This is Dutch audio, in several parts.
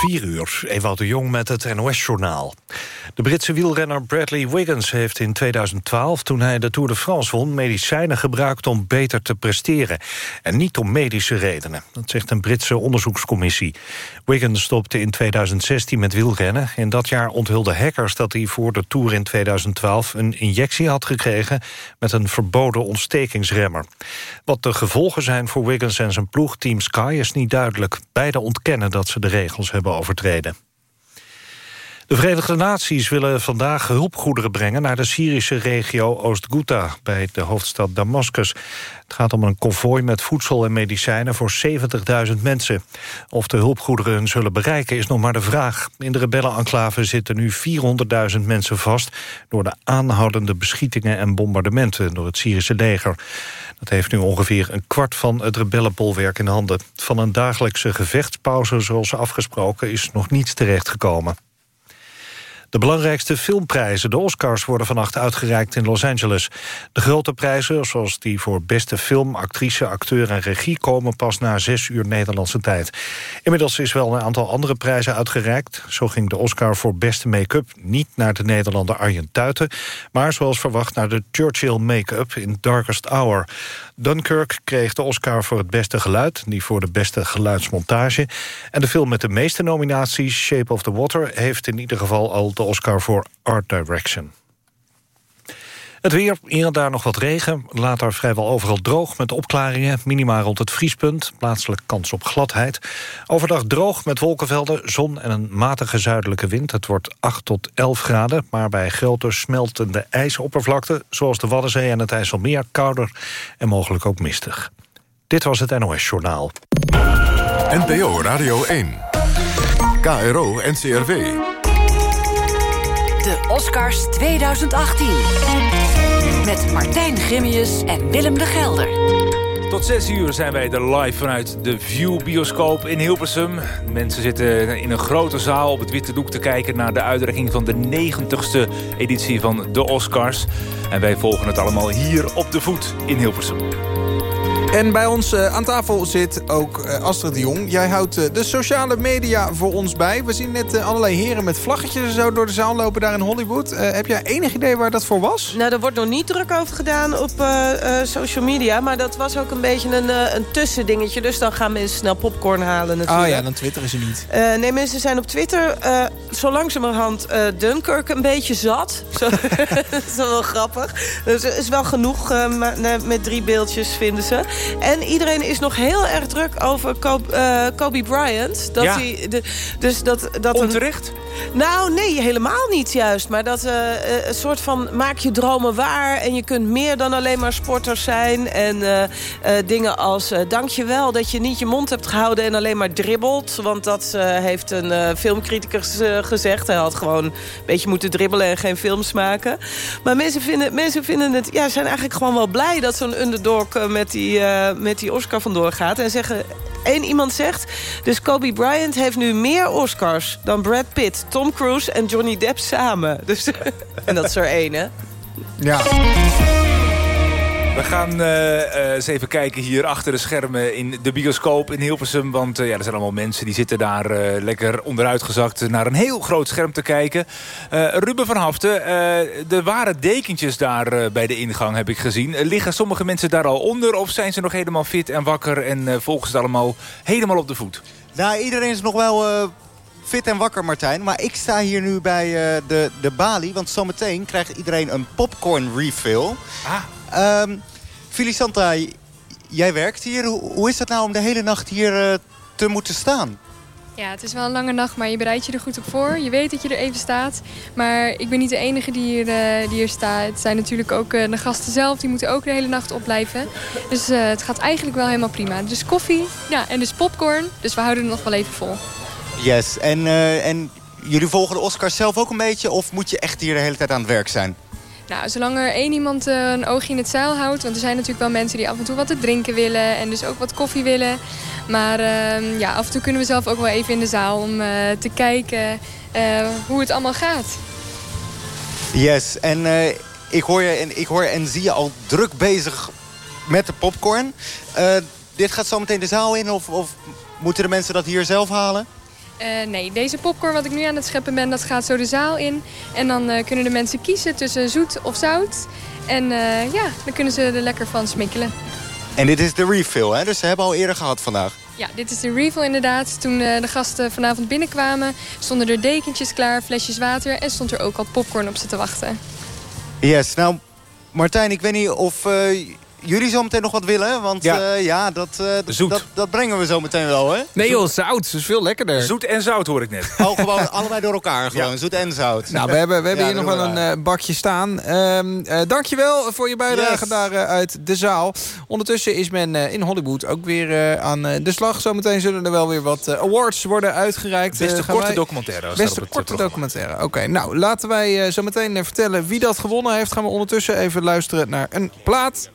4 uur, Ewout de Jong met het NOS-journaal. De Britse wielrenner Bradley Wiggins heeft in 2012... toen hij de Tour de France won, medicijnen gebruikt om beter te presteren. En niet om medische redenen. Dat zegt een Britse onderzoekscommissie. Wiggins stopte in 2016 met wielrennen. In dat jaar onthulden hackers dat hij voor de Tour in 2012... een injectie had gekregen met een verboden ontstekingsremmer. Wat de gevolgen zijn voor Wiggins en zijn ploeg Team Sky is niet duidelijk. Beide ontkennen dat ze de regels hebben overtreden. De Verenigde Naties willen vandaag hulpgoederen brengen... naar de Syrische regio Oost-Ghouta bij de hoofdstad Damascus. Het gaat om een konvooi met voedsel en medicijnen voor 70.000 mensen. Of de hulpgoederen hun zullen bereiken is nog maar de vraag. In de rebellenenclave zitten nu 400.000 mensen vast... door de aanhoudende beschietingen en bombardementen door het Syrische leger. Dat heeft nu ongeveer een kwart van het rebellenbolwerk in handen. Van een dagelijkse gevechtspauze zoals afgesproken is nog niets terechtgekomen. De belangrijkste filmprijzen, de Oscars, worden vannacht uitgereikt in Los Angeles. De grote prijzen, zoals die voor beste film, actrice, acteur en regie... komen pas na zes uur Nederlandse tijd. Inmiddels is wel een aantal andere prijzen uitgereikt. Zo ging de Oscar voor beste make-up niet naar de Nederlander Arjen Tuiten... maar zoals verwacht naar de Churchill make-up in Darkest Hour. Dunkirk kreeg de Oscar voor het beste geluid... die voor de beste geluidsmontage. En de film met de meeste nominaties, Shape of the Water... heeft in ieder geval al de Oscar voor Art Direction. Het weer, hier en daar nog wat regen. Later vrijwel overal droog met opklaringen. Minima rond het vriespunt. Plaatselijk kans op gladheid. Overdag droog met wolkenvelden, zon en een matige zuidelijke wind. Het wordt 8 tot 11 graden. Maar bij grote smeltende ijsoppervlakte... zoals de Waddenzee en het IJsselmeer kouder en mogelijk ook mistig. Dit was het NOS Journaal. NPO Radio 1. KRO NCRW. De Oscars 2018. Met Martijn Grimmius en Willem de Gelder. Tot 6 uur zijn wij er live vanuit de View Bioscoop in Hilversum. Mensen zitten in een grote zaal op het witte doek te kijken... naar de uitreiking van de 90ste editie van de Oscars. En wij volgen het allemaal hier op de voet in Hilversum. En bij ons uh, aan tafel zit ook uh, Astrid de Jong. Jij houdt uh, de sociale media voor ons bij. We zien net allerlei heren met vlaggetjes en zo door de zaal lopen daar in Hollywood. heb jij enig idee waar dat voor was? Nou, er wordt nog niet druk over gedaan op social media. Maar dat was ook een beetje een, een tussendingetje. Dus dan gaan mensen snel popcorn halen natuurlijk. Ah ja, dan twitteren ze niet. nee, mensen zijn op Twitter zo langzamerhand Dunkirk een beetje zat. Zo, dat is wel grappig. Dus er is wel genoeg met drie beeldjes, vinden ze. En iedereen is nog heel erg druk over Kobe, uh, Kobe Bryant. Dat ja. hij, de, dus dat, dat Onterecht? Een, nou, nee, helemaal niet juist. Maar dat uh, een soort van maak je dromen waar. En je kunt meer dan alleen maar sporter zijn. En uh, dingen als dank je wel dat je niet je mond hebt gehouden... en alleen maar dribbelt. Want dat heeft een filmcriticus gezegd. Hij had gewoon een beetje moeten dribbelen en geen films maken. Maar mensen vinden, mensen vinden het... Ja, zijn eigenlijk gewoon wel blij dat zo'n underdog met die met die Oscar vandoor gaat. En zeggen, één iemand zegt... dus Kobe Bryant heeft nu meer Oscars dan Brad Pitt, Tom Cruise en Johnny Depp samen. Dus, en dat is er één, hè? Ja. We gaan uh, eens even kijken hier achter de schermen in de bioscoop in Hilversum. Want uh, ja, er zijn allemaal mensen die zitten daar uh, lekker onderuitgezakt... naar een heel groot scherm te kijken. Ruben van Haften, er waren dekentjes daar bij de ingang, heb ik gezien. liggen sommige mensen daar al onder of zijn ze nog helemaal fit en wakker... en volgen ze het allemaal helemaal op de voet? Nou, iedereen is nog wel fit en wakker, Martijn. Maar ik sta hier nu bij uh, de, de balie. Want zometeen krijgt iedereen een popcorn refill. Ah. Um, Felicanta, jij werkt hier. Hoe, is het nou om de hele nacht hier uh, te moeten staan? Ja, het is wel een lange nacht, maar je bereidt je er goed op voor. Je weet dat je er even staat. Maar ik ben niet de enige die hier, uh, die hier staat. Het zijn natuurlijk ook uh, de gasten zelf. Die moeten ook de hele nacht opblijven. Dus het gaat eigenlijk wel helemaal prima. Dus koffie ja, en dus popcorn. Dus we houden het nog wel even vol. Yes, en, en jullie volgen de Oscars zelf ook een beetje... of moet je echt hier de hele tijd aan het werk zijn? Nou, zolang er één iemand uh, een oogje in het zeil houdt... want er zijn natuurlijk wel mensen die af en toe wat te drinken willen... en dus ook wat koffie willen. Maar uh, ja, af en toe kunnen we zelf ook wel even in de zaal... om uh, te kijken hoe het allemaal gaat. Yes, en ik, hoor je, en ik hoor en zie je al druk bezig met de popcorn. dit gaat zo meteen de zaal in of, of moeten de mensen dat hier zelf halen? Eh, nee, deze popcorn wat ik nu aan het scheppen ben, dat gaat zo de zaal in. En dan eh, kunnen de mensen kiezen tussen zoet of zout. En eh, ja, dan kunnen ze er lekker van smikkelen. En dit is de refill, hè? Dus ze hebben al eerder gehad vandaag. Ja, dit is de refill inderdaad. Toen de gasten vanavond binnenkwamen, stonden er dekentjes klaar, flesjes water... en stond er ook al popcorn op ze te wachten. Yes, nou Martijn, ik weet niet of jullie zo meteen nog wat willen. Want Ja. ja, ja dat, eh, dat- Zoet. dat, dat brengen we zo meteen wel, hè? Nee joh, zout. Dat is veel lekkerder. Zoet en zout hoor ik net. Oh, gewoon allebei door elkaar. Gewoon, Ja. zoet en zout. Nou, we hebben, we hebben Ja, hier nog wel we een eh, bakje staan. Ehm eh, dankjewel voor je bijdrage Yes. daar eh, uit de zaal. Ondertussen is men eh, in Hollywood ook weer eh, aan eh, de slag. Zometeen zullen er wel weer wat eh, awards worden uitgereikt. Beste Eh, korte wij- documentaire. Beste het, eh, korte programma. documentaire. Oké, nou laten wij eh, zo meteen eh, vertellen wie dat gewonnen heeft. Gaan we ondertussen even luisteren naar een plaat.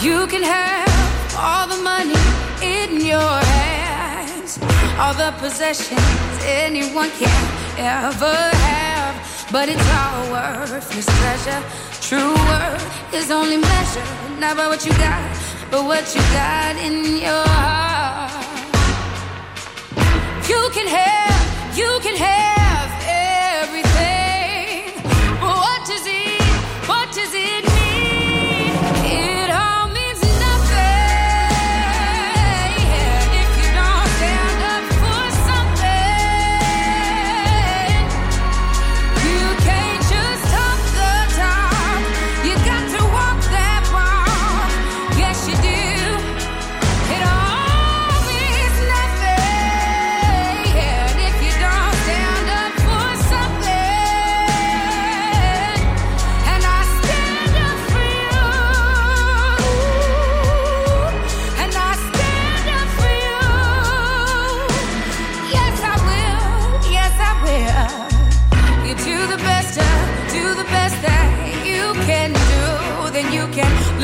You can have all the money in your hands, all the possessions anyone can ever have. But it's all worthless treasure. True worth is only measured not by what you got, but what you got in your heart. You can have, you can have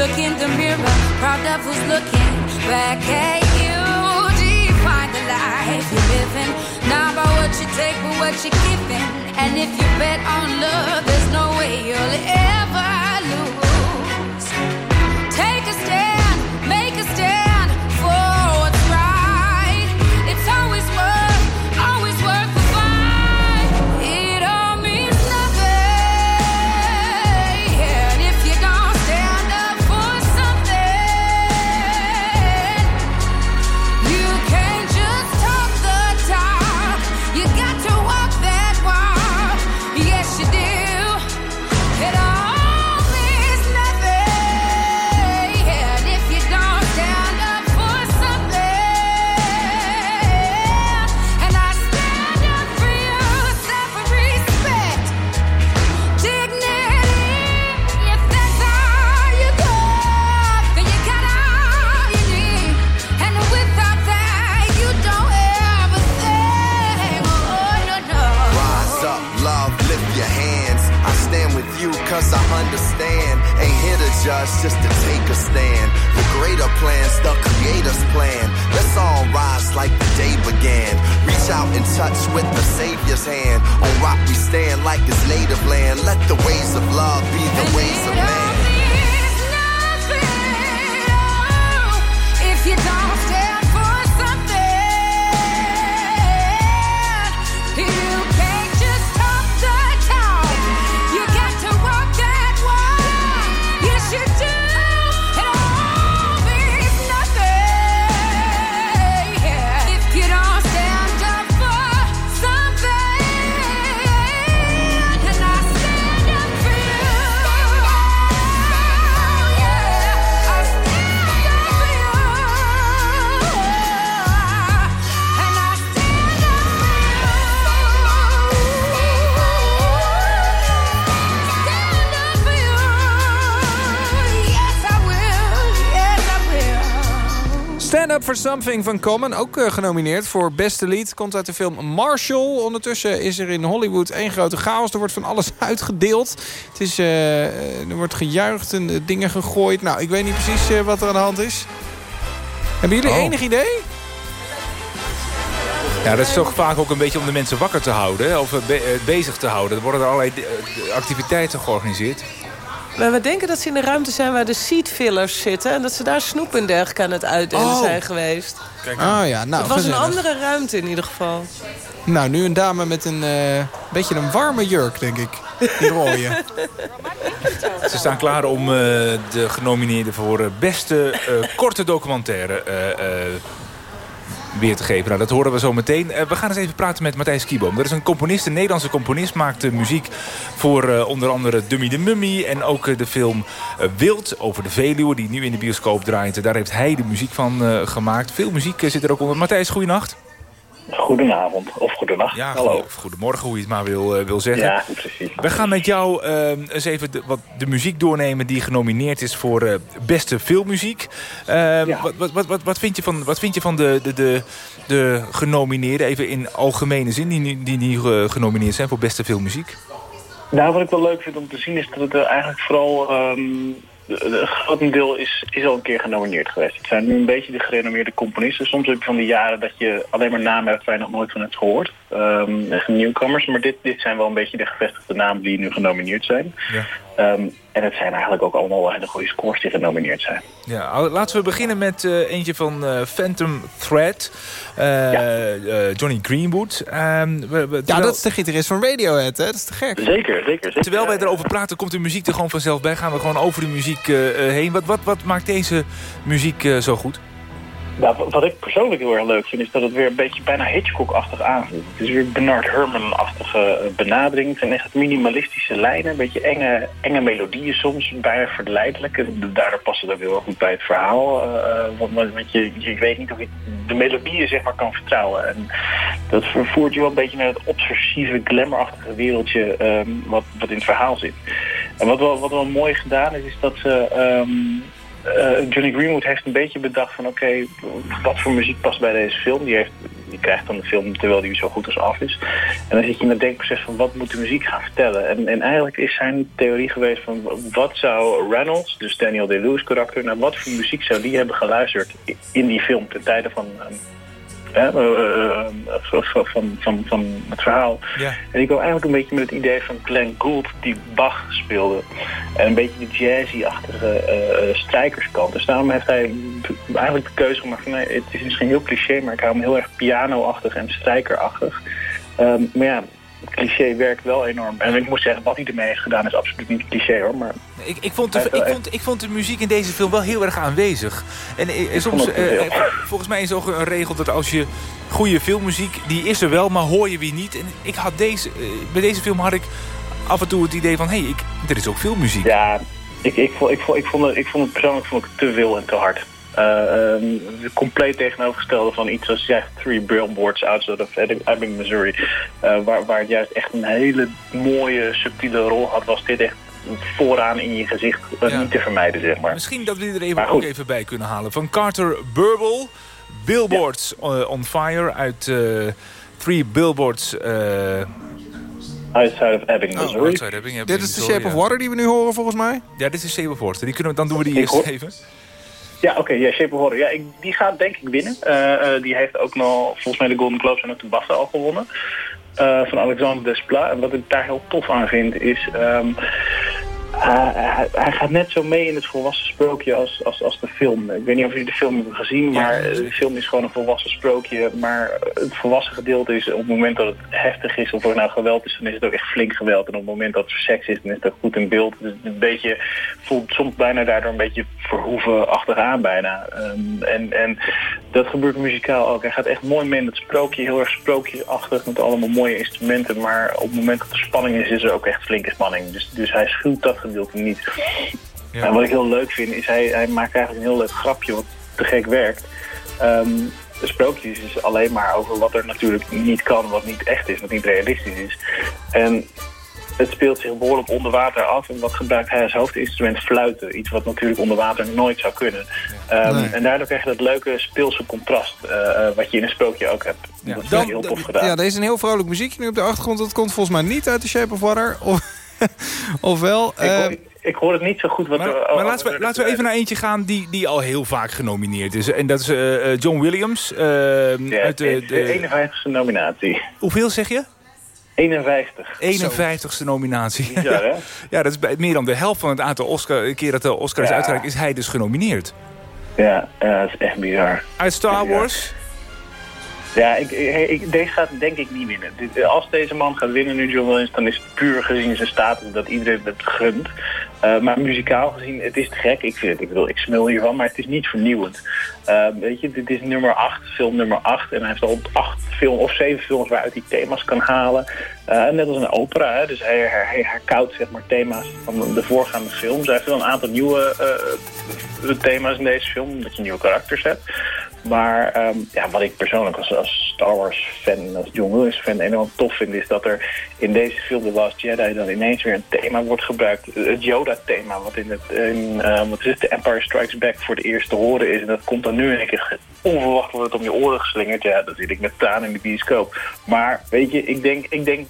look in the mirror, proud of who's looking back at you. Define the life you're living, not by what you take, but what you're giving. And if you bet on love, there's no way you'll ever Up For Something van Common, ook eh, genomineerd voor beste lied. Komt uit de film Marshall. Ondertussen is er in Hollywood één grote chaos. Er wordt van alles uitgedeeld. Het is, eh, er wordt gejuicht en eh, dingen gegooid. Nou, ik weet niet precies wat er aan de hand is. Hebben jullie Oh. enig idee? Ja, dat is toch vaak ook een beetje om de mensen wakker te houden. Of be- bezig te houden. Er worden er allerlei activiteiten georganiseerd. Maar we denken dat ze in de ruimte zijn waar de seatfillers zitten... en dat ze daar snoep en dergelijke aan het uitdelen Oh. zijn geweest. Ah ja, nou, het was gezellig. een andere ruimte in ieder geval. Nou, nu een dame met een eh, beetje een warme jurk, denk ik. Die rode. Ze staan klaar om eh, de genomineerden voor eh, beste eh, korte documentaire eh, eh, weer te geven. Nou, dat horen we zo meteen. Eh, we gaan eens even praten met Matthijs Kieboom. Dat is een componist, een Nederlandse componist. Maakt eh, muziek voor eh, onder andere Dummy de Mummy... en ook de film Wild over de Veluwe, die nu in de bioscoop draait. Daar heeft hij de muziek van gemaakt. Veel muziek zit er ook onder. Matthijs, goeienacht. Goedenavond of goedenacht. Ja, Hallo. of goedemorgen, hoe je het maar wil, eh, wil zeggen. Ja, precies. We gaan met jou eh, eens even de, wat, de muziek doornemen die genomineerd is voor eh, beste filmmuziek. Eh, wat, wat, wat, wat, wat vind je van, wat vind je van de, de, de, de genomineerden, even in algemene zin, die, nu- die, die eh, genomineerd zijn voor beste filmmuziek? Nou, wat ik wel leuk vind om te zien is dat het er eigenlijk vooral... ehm, een groot deel is, is al een keer genomineerd geweest. Het zijn nu een beetje de gerenommeerde componisten. Soms heb je van die jaren dat je alleen maar namen hebt waar je nog nooit van hebt gehoord. Ehm, nieuwkomers. Maar dit, dit zijn wel een beetje de gevestigde namen die nu genomineerd zijn. Ja. Ehm, en het zijn eigenlijk ook allemaal hele goede scores die genomineerd zijn. Ja, laten we beginnen met eh, eentje van eh, Phantom Thread, eh, eh, Johnny Greenwood. Ehm, we- we- Ja, dat is de gitarist van Radiohead, hè? Dat is te gek. Zeker, zeker. zeker. Terwijl wij erover praten, komt de muziek er gewoon vanzelf bij. Gaan we gewoon over de muziek eh, eh, heen. Wat, wat, wat maakt deze muziek eh, zo goed? Nou, wat- ik persoonlijk heel erg leuk vind, is dat het weer een beetje bijna Hitchcock-achtig aanvoelt. Het is weer Bernard Herrmann-achtige eh, benadering. Het zijn echt minimalistische lijnen, een beetje enge, enge melodieën soms, bijna verleidelijk. En Daardoor past het ook heel goed bij het verhaal. eh, want je weet niet of je de melodieën zeg maar kan vertrouwen. En dat vervoert je wel een beetje naar het obsessieve, glamourachtige wereldje ehm, wat, wat in het verhaal zit. En wat wel, wat wel mooi gedaan is, is dat ze... ehm, eh, Johnny Greenwood heeft een beetje bedacht van oké, wat voor muziek past bij deze film. Die, heeft, die krijgt dan de film terwijl die zo goed als af is. En dan zit je in het denkproces van wat moet de muziek gaan vertellen. En, en eigenlijk is zijn theorie geweest van wat zou Reynolds, dus Daniel Day-Lewis karakter, naar wat voor muziek zou die hebben geluisterd in die film ten tijde van... ehm, hè, eh, eh, eh, van, van, van, van het verhaal. Ja. En ik kwam eigenlijk een beetje met het idee van Glenn Gould die Bach speelde. En een beetje de jazzy-achtige eh, strijkerskant. Dus daarom heeft hij eigenlijk de keuze gemaakt van... Nee, het is misschien heel cliché, maar ik hou hem heel erg piano-achtig en strijkerachtig. Ehm, maar ja, cliché werkt wel enorm. En ik moet zeggen, wat hij ermee heeft gedaan is absoluut niet cliché hoor. Maar Ik, ik, vond de, ik, vond, ik vond de muziek in deze film wel heel erg aanwezig. En eh, soms, eh, eh, volgens mij is ook een regel dat als je goede filmmuziek, die is er wel, maar hoor je wie niet. En ik had deze, eh, bij deze film had ik af en toe het idee van, hé, hey, ik, er is ook veel muziek. Ja, ik, ik, vond, ik, vond, ik, vond het, ik vond het persoonlijk vond ik te veel en te hard. Eh, ehm, compleet tegenovergestelde van iets als ja, Three Billboards Outside of Ebbing, Missouri. eh, waar, waar het juist echt een hele mooie, subtiele rol had, was dit echt vooraan in je gezicht eh, Ja. niet te vermijden, zeg maar. Misschien dat we die er even, ook even bij kunnen halen. Van Carter Burble, Billboards on Fire uit eh, Three Billboards... eh, Outside of Ebbing, Missouri. outside Ebbing, Ebbing, Dit is de Shape of. Water die we nu horen, volgens mij. Ja, dit is Shape of Water. Die kunnen we, dan doen we die Ik eerst hoor- even. Ja, oké, ja, Shape of. Ja, ik, die gaat denk ik winnen. Eh, eh, die heeft ook nog, volgens mij de Golden Globes en ook de BAFTA al gewonnen. Eh, van Alexander Desplat. En wat ik daar heel tof aan vind is... ehm, hij- gaat net zo mee in het volwassen sprookje als, als, als de film. Ik weet niet of jullie de film hebben gezien, maar eh, de film is gewoon een volwassen sprookje. Maar het volwassen gedeelte is op het moment dat het heftig is, of er nou geweld is, dan is het ook echt flink geweld. En op het moment dat er seks is, dan is het ook goed in beeld. Dus een beetje, voelt soms bijna daardoor een beetje verhoeven achteraan bijna. Ehm, en, en dat gebeurt muzikaal ook. Hij gaat echt mooi mee in het sprookje, heel erg sprookjesachtig met allemaal mooie instrumenten. Maar op het moment dat er spanning is, is er ook echt flinke spanning. Dus, dus hij schuwt dat gedeelte niet. En wat ik heel leuk vind, is hij, hij maakt eigenlijk een heel leuk grapje wat te gek werkt. Ehm de sprookjes is alleen maar over wat er natuurlijk niet kan, wat niet echt is, wat niet realistisch is. En het speelt zich behoorlijk onder water af. En wat gebruikt hij als hoofdinstrument? Fluiten. Iets wat natuurlijk onder water nooit zou kunnen. Ehm, Nee. En daardoor krijg je dat leuke speelse contrast. eh, eh, wat je in een sprookje ook hebt. dat vind ik heel tof gedaan. Ja, er is een heel vrolijk muziekje nu op de achtergrond. Dat komt volgens mij niet uit de Shape of Water. Of, of wel. ik, hoor, eh, ik hoor het niet zo goed. Wat Maar, er- maar laten, we, laten we even naar eentje gaan die, die al heel vaak genomineerd is. En dat is eh, eh, John Williams. eh, Ja, uit de, de, de, 51ste nominatie. hoeveel zeg je? 51. 51ste nominatie. Bizar, hè? ja, dat is bij meer dan de helft van het aantal Oscar, keer dat de Oscar is Ja. uitgereikt, is hij dus genomineerd. Ja, ja, dat is echt bizar. Uit Star Wars? Ja, ik, ik, deze gaat denk ik niet winnen. Dit- Als deze man gaat winnen nu, John Williams, dan is het puur gezien zijn status dat iedereen het gunt. Eh, maar muzikaal gezien, het is te gek. Ik, vind ik, bedoel, ik smul hiervan, maar het is niet vernieuwend. Eh, weet je, dit is nummer 8, film nummer 8. En hij heeft al acht film of zeven films waaruit hij thema's kan halen. Eh, net als een opera, hè? dus hij, hij, herkoudt zeg maar, thema's van de voorgaande films. Hij heeft wel een aantal nieuwe eh, thema's in deze film, omdat je nieuwe karakters hebt. Maar ehm, ja, wat ik persoonlijk als, Star Wars fan, als John Williams fan enorm tof vind... is dat er in deze film The Last Jedi dan ineens weer een thema wordt gebruikt. Het Yoda-thema, wat in, het, in wat is The Empire Strikes Back voor het eerst te horen is. En dat komt dan nu in één keer onverwacht wordt het om je oren geslingerd. Ja, dat zit ik met tranen in de bioscoop. Maar weet je, ik denk... Ik, denk,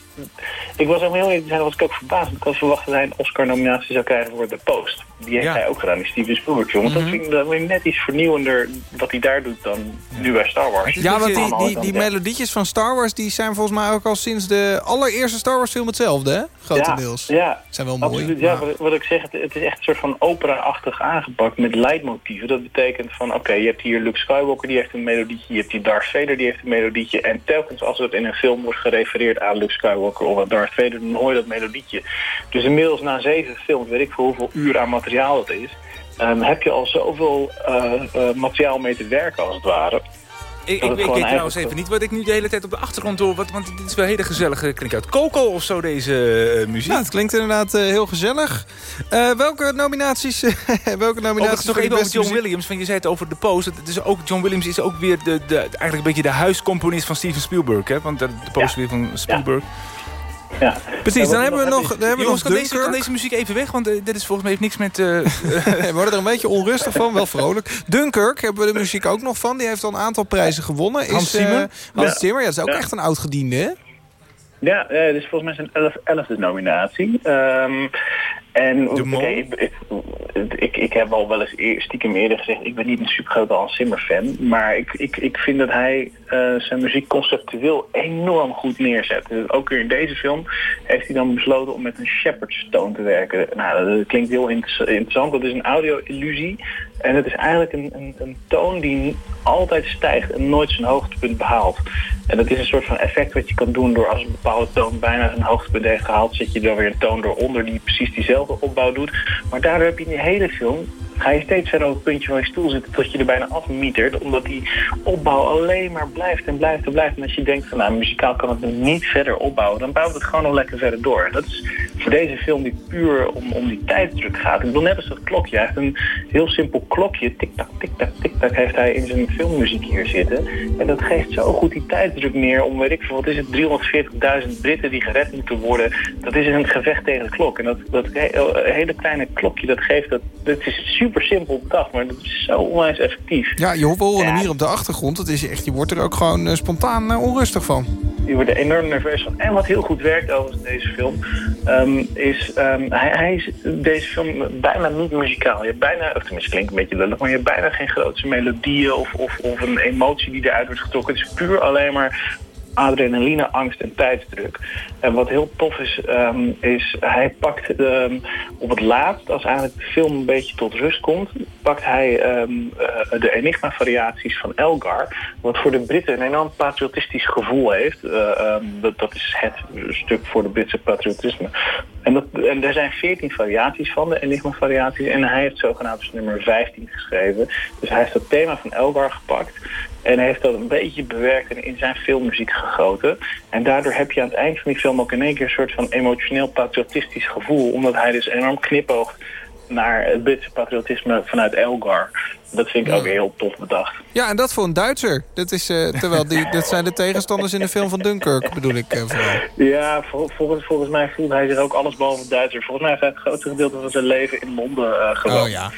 ik was ook heel eerlijk zijn, was ik ook verbaasd. Ik had verwacht dat hij een Oscar-nominatie zou krijgen voor The Post. Die heeft Ja. hij ook gedaan, die Steven Spielberg. jongen. Want dat, vind ik, dat vind ik net iets vernieuwender wat hij daar doet dan nu bij Star Wars. Ja, want die, die, die de- melodietjes van Star Wars... die zijn volgens mij ook al sinds de allereerste Star Wars film hetzelfde, hè? Grotendeels. Ja, ja. Zijn wel mooi. Absoluut, ja, maar- wat, wat ik zeg, het, het is echt een soort van opera-achtig aangepakt met leidmotieven. Dat betekent van, oké, je hebt hier Luke Skywalker, die heeft een melodietje. Je hebt hier Darth Vader, die heeft een melodietje. En telkens als het in een film wordt gerefereerd aan Luke Skywalker of aan Darth Vader, dan hoor je dat melodietje. Dus inmiddels na zeven films, weet ik voor hoeveel uur aan materiaal het is, ehm, heb je al zoveel eh, eh, materiaal mee te werken, als het ware. Ik, ik, het ik weet trouwens even niet wat ik nu de hele tijd op de achtergrond hoor. Wat, want dit is wel hele gezellige, klinkt uit Coco of zo, deze eh, muziek. Ja, het klinkt inderdaad eh, heel gezellig. Eh, welke nominaties, welke nominaties nog even over John muziek? Williams. Van, je zei het over de Post. Het is ook, John Williams is ook weer de, de, eigenlijk een beetje de huiscomponist van Steven Spielberg. Hè? Want de, de Post is weer van Spielberg. Ja. Precies, dan hebben we nog, dan hebben Jongens, kan deze, kan deze muziek even weg? Want eh, dit is volgens mij heeft niks met... eh, we worden er een beetje onrustig van, wel vrolijk. Dunkirk hebben we de muziek ook nog van. Die heeft al een aantal prijzen gewonnen. Is, Hans Zimmer? eh, Hans Ja. Zimmer, ja, dat is ook Ja. echt een oud gediende, hè? Ja, dit is volgens mij zijn elf, elfde nominatie. Ehm, en oké, ik, ik, ik, heb al wel eens eer- stiekem eerder gezegd... ik ben niet een supergrote Hans Zimmer fan... maar ik, ik, ik vind dat hij eh, zijn muziek conceptueel enorm goed neerzet. Dus ook weer in deze film heeft hij dan besloten om met een shepherd's tone te werken. Nou, dat, klinkt heel inter- interessant. Dat is een audio-illusie. En het is eigenlijk een, een, een toon die altijd stijgt en nooit zijn hoogtepunt behaalt. En dat is een soort van effect wat je kan doen door als een bepaalde toon bijna zijn hoogtepunt heeft gehaald, zet je dan weer een toon eronder die precies diezelfde opbouw doet. Maar daardoor heb je in die hele film, ga je steeds verder op het puntje van je stoel zitten tot je er bijna afmietert, omdat die opbouw alleen maar blijft en blijft en blijft. En als je denkt van nou, muzikaal kan het nu niet verder opbouwen, dan bouwt het gewoon nog lekker verder door. Dat is voor deze film die puur om, om die tijdsdruk gaat. Ik bedoel net als dat klokje. Hij heeft een heel simpel klokje, tik-tak, tik-tak, tik-tak, heeft hij in zijn filmmuziek hier zitten. En dat geeft zo goed die tijdsdruk neer om, weet ik veel, wat is het, 340.000 Britten die gered moeten worden. Dat is een gevecht tegen de klok. En dat, dat he- hele kleine klokje, dat geeft dat, dat is super simpel bedacht, maar dat is zo onwijs effectief. Ja, je hoort- we horen hem Ja. hier op de achtergrond. Het is echt, je wordt er ook gewoon eh, spontaan eh, onrustig van. Je wordt er enorm nerveus van. En wat heel goed werkt overigens in deze film, ehm, is ehm, hij, hij is deze film bijna niet muzikaal. Je hebt bijna, of tenminste klinkt een beetje lullig, maar je hebt bijna geen grootse melodieën of, of, of een emotie die eruit wordt getrokken. Het is puur alleen maar adrenaline, angst en tijdsdruk. En wat heel tof is, ehm, is hij pakt ehm, op het laatst, als eigenlijk de film een beetje tot rust komt, pakt hij ehm, eh, de Enigma-variaties van Elgar, wat voor de Britten een enorm patriotistisch gevoel heeft. Eh, dat, dat is het stuk voor de Britse patriotisme. En, dat, en er zijn veertien variaties van, de Enigma-variaties, en hij heeft zogenaamd nummer 15 geschreven. Dus hij heeft het thema van Elgar gepakt en hij heeft dat een beetje bewerkt en in zijn filmmuziek gegoten. En daardoor heb je aan het eind van die film ook in één keer een soort van emotioneel patriotistisch gevoel. Omdat hij dus enorm knipoogt naar het Britse patriotisme vanuit Elgar. Dat vind ik ook heel tof bedacht. Ja, en dat voor een Duitser. Dat, is, eh, terwijl die, dat zijn de tegenstanders in de film van Dunkirk, bedoel ik eh, vooral. Ja, vol- volgens, volgens mij voelt hij zich ook alles behalve Duitser. Volgens mij heeft hij het grootste gedeelte van zijn leven in Londen eh gewoond. Oh ja.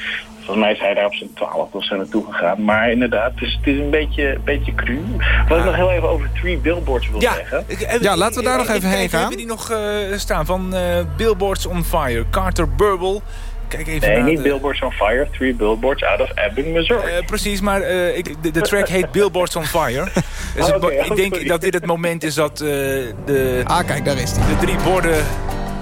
Volgens mij is hij daar op zijn twaalf of zo naartoe gegaan. Maar inderdaad, het is, het is een beetje, beetje cru. Wat ik nog heel even over Three Billboards wil Ja, zeggen. ik- Ja, laten we daar ik- nog even heen gaan. Hebben die nog eh, staan van eh, Billboards on Fire, Carter Burble. Kijk even Nee, naar niet de- Billboards on Fire. Three Billboards out of Ebbing, Missouri. Eh, precies, maar eh, ik, de, de track heet Billboards on Fire. Dus Oké, ik denk sorry. dat dit het moment is dat eh, de, Ah, kijk, daar is hij. de drie borden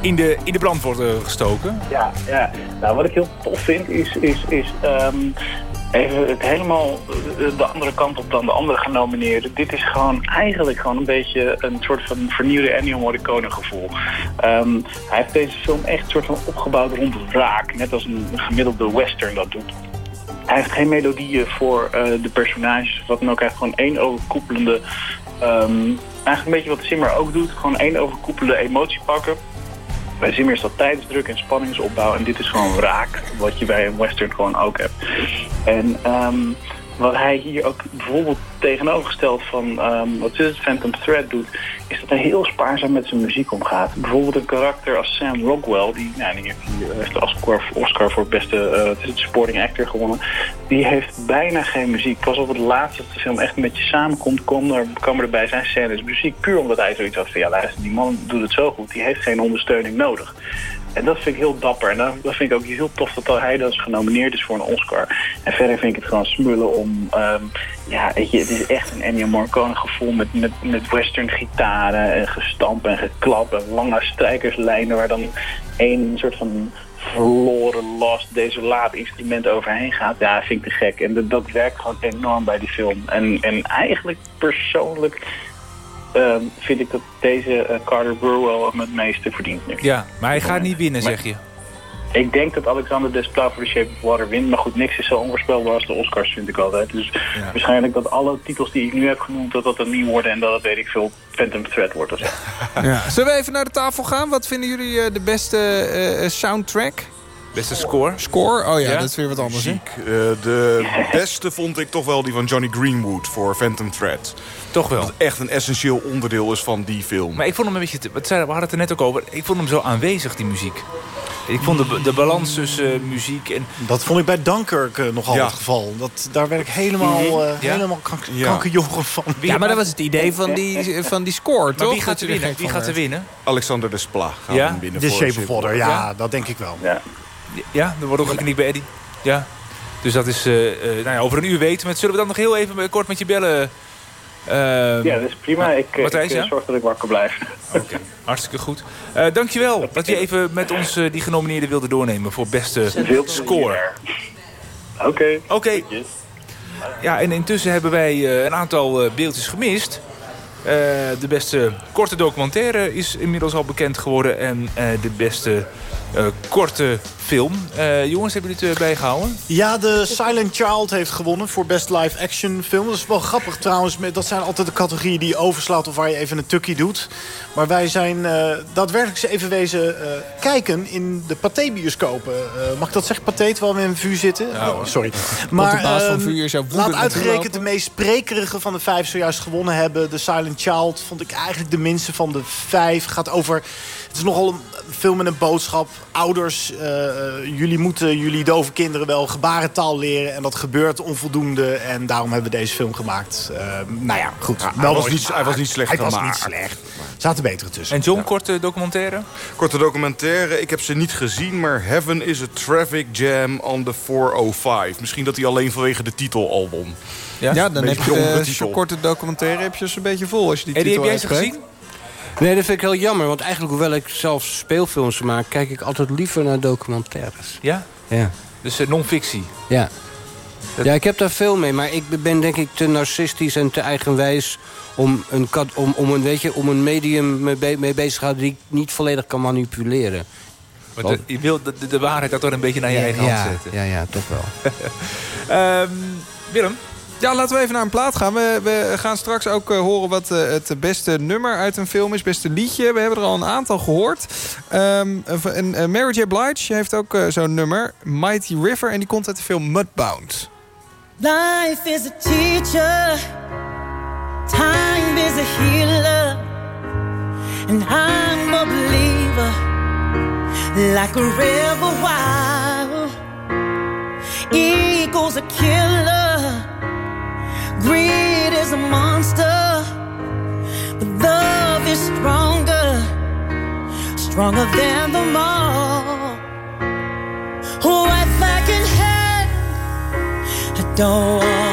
in de, in de brand worden gestoken. Ja, ja. Nou, wat ik heel tof vind is, is, is ehm, even het helemaal de, de andere kant op dan de andere genomineerden. Dit is gewoon eigenlijk gewoon een beetje een soort van vernieuwde Ennio Morricone gevoel. Ehm, hij heeft deze film echt soort van opgebouwd rond wraak. Net als een gemiddelde western dat doet. Hij heeft geen melodieën voor eh, de personages. Wat dan ook. Heeft gewoon één overkoepelende... ehm, eigenlijk een beetje wat Simmer ook doet. Gewoon één overkoepelende emotie pakken. Bij Zimmer is dat tijdsdruk en spanningsopbouw. En dit is gewoon raak, wat je bij een western gewoon ook hebt. En ehm, wat hij hier ook bijvoorbeeld tegenovergesteld van ehm, wat is Phantom Thread doet... is dat hij heel spaarzaam met zijn muziek omgaat. Bijvoorbeeld een karakter als Sam Rockwell... die, nou, die heeft, de Oscar, Oscar voor beste het, supporting actor gewonnen... die heeft bijna geen muziek. Pas op het laatste dat de film echt een beetje samenkomt... komen er, komen er bij zijn scènes muziek. Puur omdat hij zoiets had van... ja, luister, die man doet het zo goed. Die heeft geen ondersteuning nodig. En dat vind ik heel dapper. En dat, vind ik ook heel tof dat hij dus genomineerd is voor een Oscar. En verder vind ik het gewoon smullen om... ehm, ja, weet je, het is echt een Ennio Morricone gevoel met, met, met western gitaren en gestamp en geklap en lange strijkerslijnen waar dan één soort van verloren, lost, desolaat instrument overheen gaat. Ja, vind ik te gek. En dat, dat werkt gewoon enorm bij die film. En, en eigenlijk persoonlijk ehm, vind ik dat deze eh, Carter Burwell hem het meeste verdient nu. Ja, maar hij gaat niet winnen, Maar- zeg je. Ik denk dat Alexander Desplat voor The Shape of Water wint. Maar goed, niks is zo onvoorspelbaar als de Oscars, vind ik altijd. Dus waarschijnlijk dat alle titels die ik nu heb genoemd... dat dat er niet worden en dat het, weet ik veel, Phantom Thread wordt of zo. Ja. Zullen we even naar de tafel gaan? Wat vinden jullie eh, de beste eh, soundtrack? Beste score? Score? Oh ja, Ja? dat is weer wat anders. Muziek. Eh, de beste vond ik toch wel die van Johnny Greenwood voor Phantom Thread. Toch wel. Dat echt een essentieel onderdeel is van die film. Maar ik vond hem een beetje... te- Wat zei, we hadden het er net ook over. Ik vond hem zo aanwezig, die muziek. Ik vond de, de balans tussen eh, muziek en... Dat vond ik bij Dunkirk eh, nogal Ja. het geval. Dat, daar werd ik helemaal, Ja. helemaal kank, Ja. kankerjoren van. Ja, maar dat was het idee van die, van die score, Maar toch? wie gaat er winnen? Wie gaat er winnen? Alexander Desplat gaat Ja? hem winnen The voor Shape of Water, ja, Ja. dat denk ik wel. Ja. Ja, er wordt ook geknikt bij Eddie. Ja. Dus dat is... nou ja, over een uur weten we het. Zullen we dan nog heel even kort met je bellen? Ehm, Ja, dat is prima. Ik, eh, Matthijs, ik eh, ja? zorg dat ik wakker blijf. Oké, hartstikke goed. Eh, dankjewel dat je even met ons die genomineerden wilde doornemen voor beste score. Oké. Oké. Ja, en intussen hebben wij een aantal beeldjes gemist. De beste korte documentaire is inmiddels al bekend geworden. En de beste eh, korte film. Eh, jongens, hebben jullie het eh, bijgehouden? Ja, de Silent Child heeft gewonnen voor Best Live Action Film. Dat is wel grappig trouwens. Dat zijn altijd de categorieën die je overslaat of waar je even een tukkie doet. Maar wij zijn daadwerkelijk eens even wezen kijken in de Pathé-bioscopen. Mag ik dat zeggen, Pathé, terwijl we in een vuur zitten? Oh, sorry. de baas van ehm, woedend laat uitgerekend de meest sprekerige van de vijf zojuist gewonnen hebben. De Silent Child vond ik eigenlijk de minste van de vijf. Gaat over... Het is nogal een film met een boodschap. Ouders, eh, eh, jullie moeten jullie dove kinderen wel gebarentaal leren. En dat gebeurt onvoldoende. En daarom hebben we deze film gemaakt. Eh, nou ja, goed. hij wel was niet- hij was niet slecht Hij was gemaakt. niet slecht. Er zaten betere tussen. En John, korte documentaire? Korte documentaire, ik heb ze niet gezien... maar Heaven is a Traffic Jam on the 405. Misschien dat hij alleen vanwege de titel al won. Ja, dan heb je titel. korte documentaire heb je ze een beetje vol als je die heb titel jij ze gezien? Nee, dat vind ik heel jammer. Want eigenlijk, hoewel ik zelf speelfilms maak... kijk ik altijd liever naar documentaires. Ja? Ja. Dus eh, non-fictie. Ja. Ja, ik heb daar veel mee. Maar ik ben denk ik te narcistisch en te eigenwijs... om een, kat- om, om een, weet je, om een medium mee, be- mee bezig te gaan... die ik niet volledig kan manipuleren. Want de, je wil de, de, de waarheid dat toch een beetje naar je eigen ja, hand zetten. Ja, ja, toch wel. Ehm, Willem? Ja, laten we even naar een plaat gaan. We, we gaan straks ook eh, horen wat eh, het beste nummer uit een film is. Beste liedje. We hebben er al een aantal gehoord. Ehm, eh, Mary J. Blige heeft ook zo'n nummer. Mighty River. En die komt uit de film Mudbound. Life is a teacher, time is a healer, and I'm a believer, like a river wild. Ego's a killer, stronger than them all. White flag in hand. I don't wanna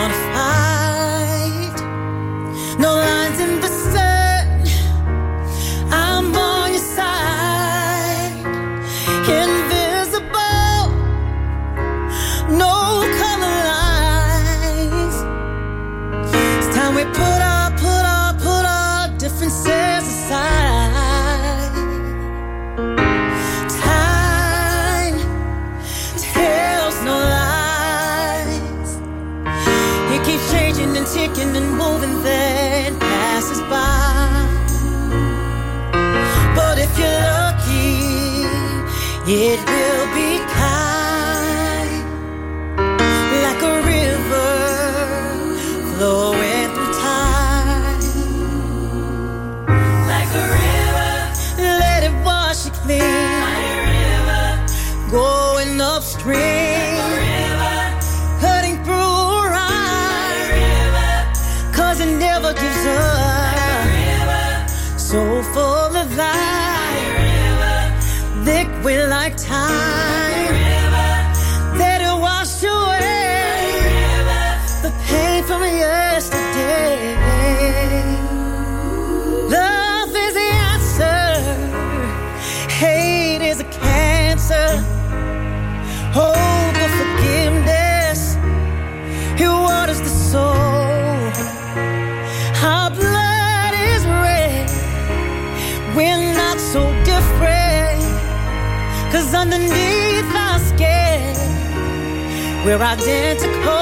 underneath my skin. We're identical.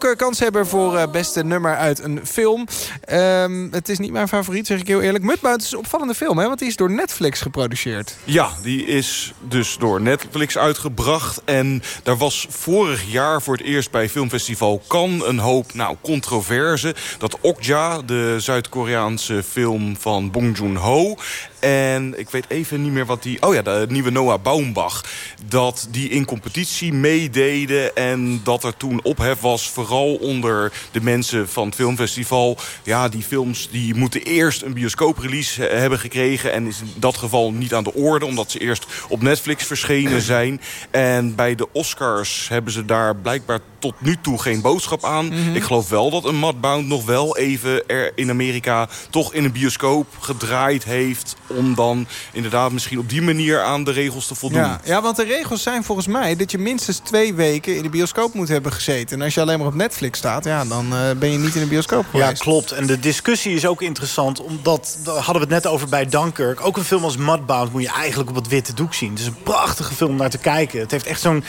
kans hebben voor eh, beste nummer uit een film. Ehm, het is niet mijn favoriet, zeg ik heel eerlijk. Mudbound is een opvallende film, hè? want die is door Netflix geproduceerd. Ja, die is dus door Netflix uitgebracht. En daar was vorig jaar voor het eerst bij Filmfestival Cannes... een hoop nou, controverse. Dat Okja, de Zuid-Koreaanse film van Bong Joon-ho... En ik weet even niet meer wat die... Oh ja, de nieuwe Noah Baumbach. Dat die in competitie meededen. En dat er toen ophef was. Vooral onder de mensen van het filmfestival. Ja, die films die moeten eerst een bioscooprelease hebben gekregen. En is in dat geval niet aan de orde. Omdat ze eerst op Netflix verschenen zijn. En bij de Oscars hebben ze daar blijkbaar tot nu toe geen boodschap aan. Mhm. Ik geloof wel dat een Madbound nog wel even in Amerika... toch in een bioscoop gedraaid heeft om dan inderdaad misschien op die manier aan de regels te voldoen. Ja, ja, want de regels zijn volgens mij dat je minstens twee weken in de bioscoop moet hebben gezeten. En als je alleen maar op Netflix staat, ja, dan eh, ben je niet in de bioscoop Ja, geweest. klopt. En de discussie is ook interessant. Omdat, daar hadden we het net over bij Dunkirk. Ook een film als Mudbound moet je eigenlijk op het witte doek zien. Het is een prachtige film om naar te kijken. Het heeft echt zo'n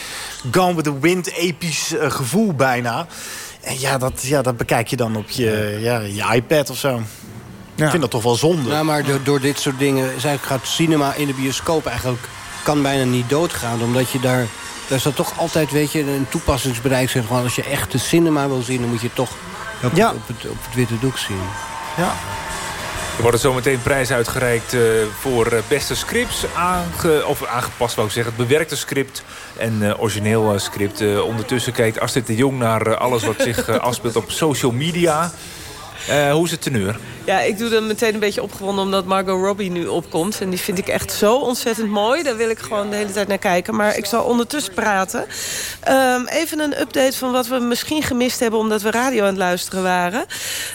Gone with the Wind episch eh, gevoel bijna. En ja dat, ja, dat bekijk je dan op je, ja, je iPad of zo. Ik vind dat toch wel zonde. Nou, maar door, door dit soort dingen is eigenlijk gaat cinema in de bioscoop eigenlijk kan bijna niet doodgaan. Omdat je daar, daar is dat toch altijd, weet je, een toepassingsbereik. Zeg, gewoon, als je echt de cinema wil zien, dan moet je het toch op, Ja. op, het, op het witte doek zien. Ja. Er worden zometeen prijzen uitgereikt eh, voor eh, beste scripts. Aange, of aangepast, wou ik zeggen. Het bewerkte script en eh, origineel script. Ondertussen kijkt Astrid de Jong naar alles wat zich afspeelt op social media. Eh, hoe is het teneur? Ja, ik doe er meteen een beetje opgewonden omdat Margot Robbie nu opkomt. En die vind ik echt zo ontzettend mooi. Daar wil ik gewoon de hele tijd naar kijken. Maar ik zal ondertussen praten. Ehm, even een update van wat we misschien gemist hebben... omdat we radio aan het luisteren waren.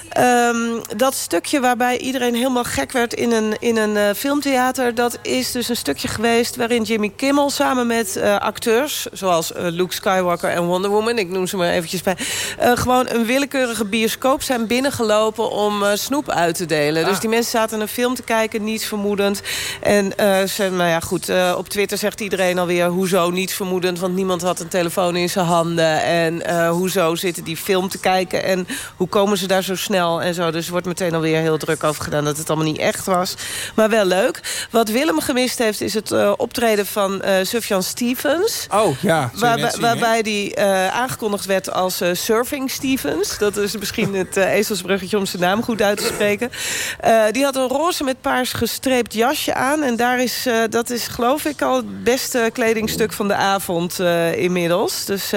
Ehm, dat stukje waarbij iedereen helemaal gek werd in een, in een eh, filmtheater... dat is dus een stukje geweest waarin Jimmy Kimmel samen met eh, acteurs... zoals Luke Skywalker en Wonder Woman, ik noem ze maar eventjes bij... gewoon een willekeurige bioscoop zijn binnengelopen om eh, snoep uit te delen. Dus die mensen zaten een film te kijken, niets vermoedend. En eh, ze, nou ja, goed, eh, op Twitter zegt iedereen alweer... hoezo niets vermoedend, want niemand had een telefoon in zijn handen. En hoezo zitten die film te kijken en hoe komen ze daar zo snel en zo. Dus er wordt meteen alweer heel druk over gedaan dat het allemaal niet echt was. Maar wel leuk. Wat Willem gemist heeft is het optreden van Sufjan Stevens. Oh, ja. Waarbij, zien, die aangekondigd werd als Surfing Stevens. Dat is misschien het eh, om zijn naam goed uit te spreken. Eh, die had een roze met paars gestreept jasje aan. En daar is, eh, dat is geloof ik al het beste kledingstuk van de avond eh, inmiddels. Dus,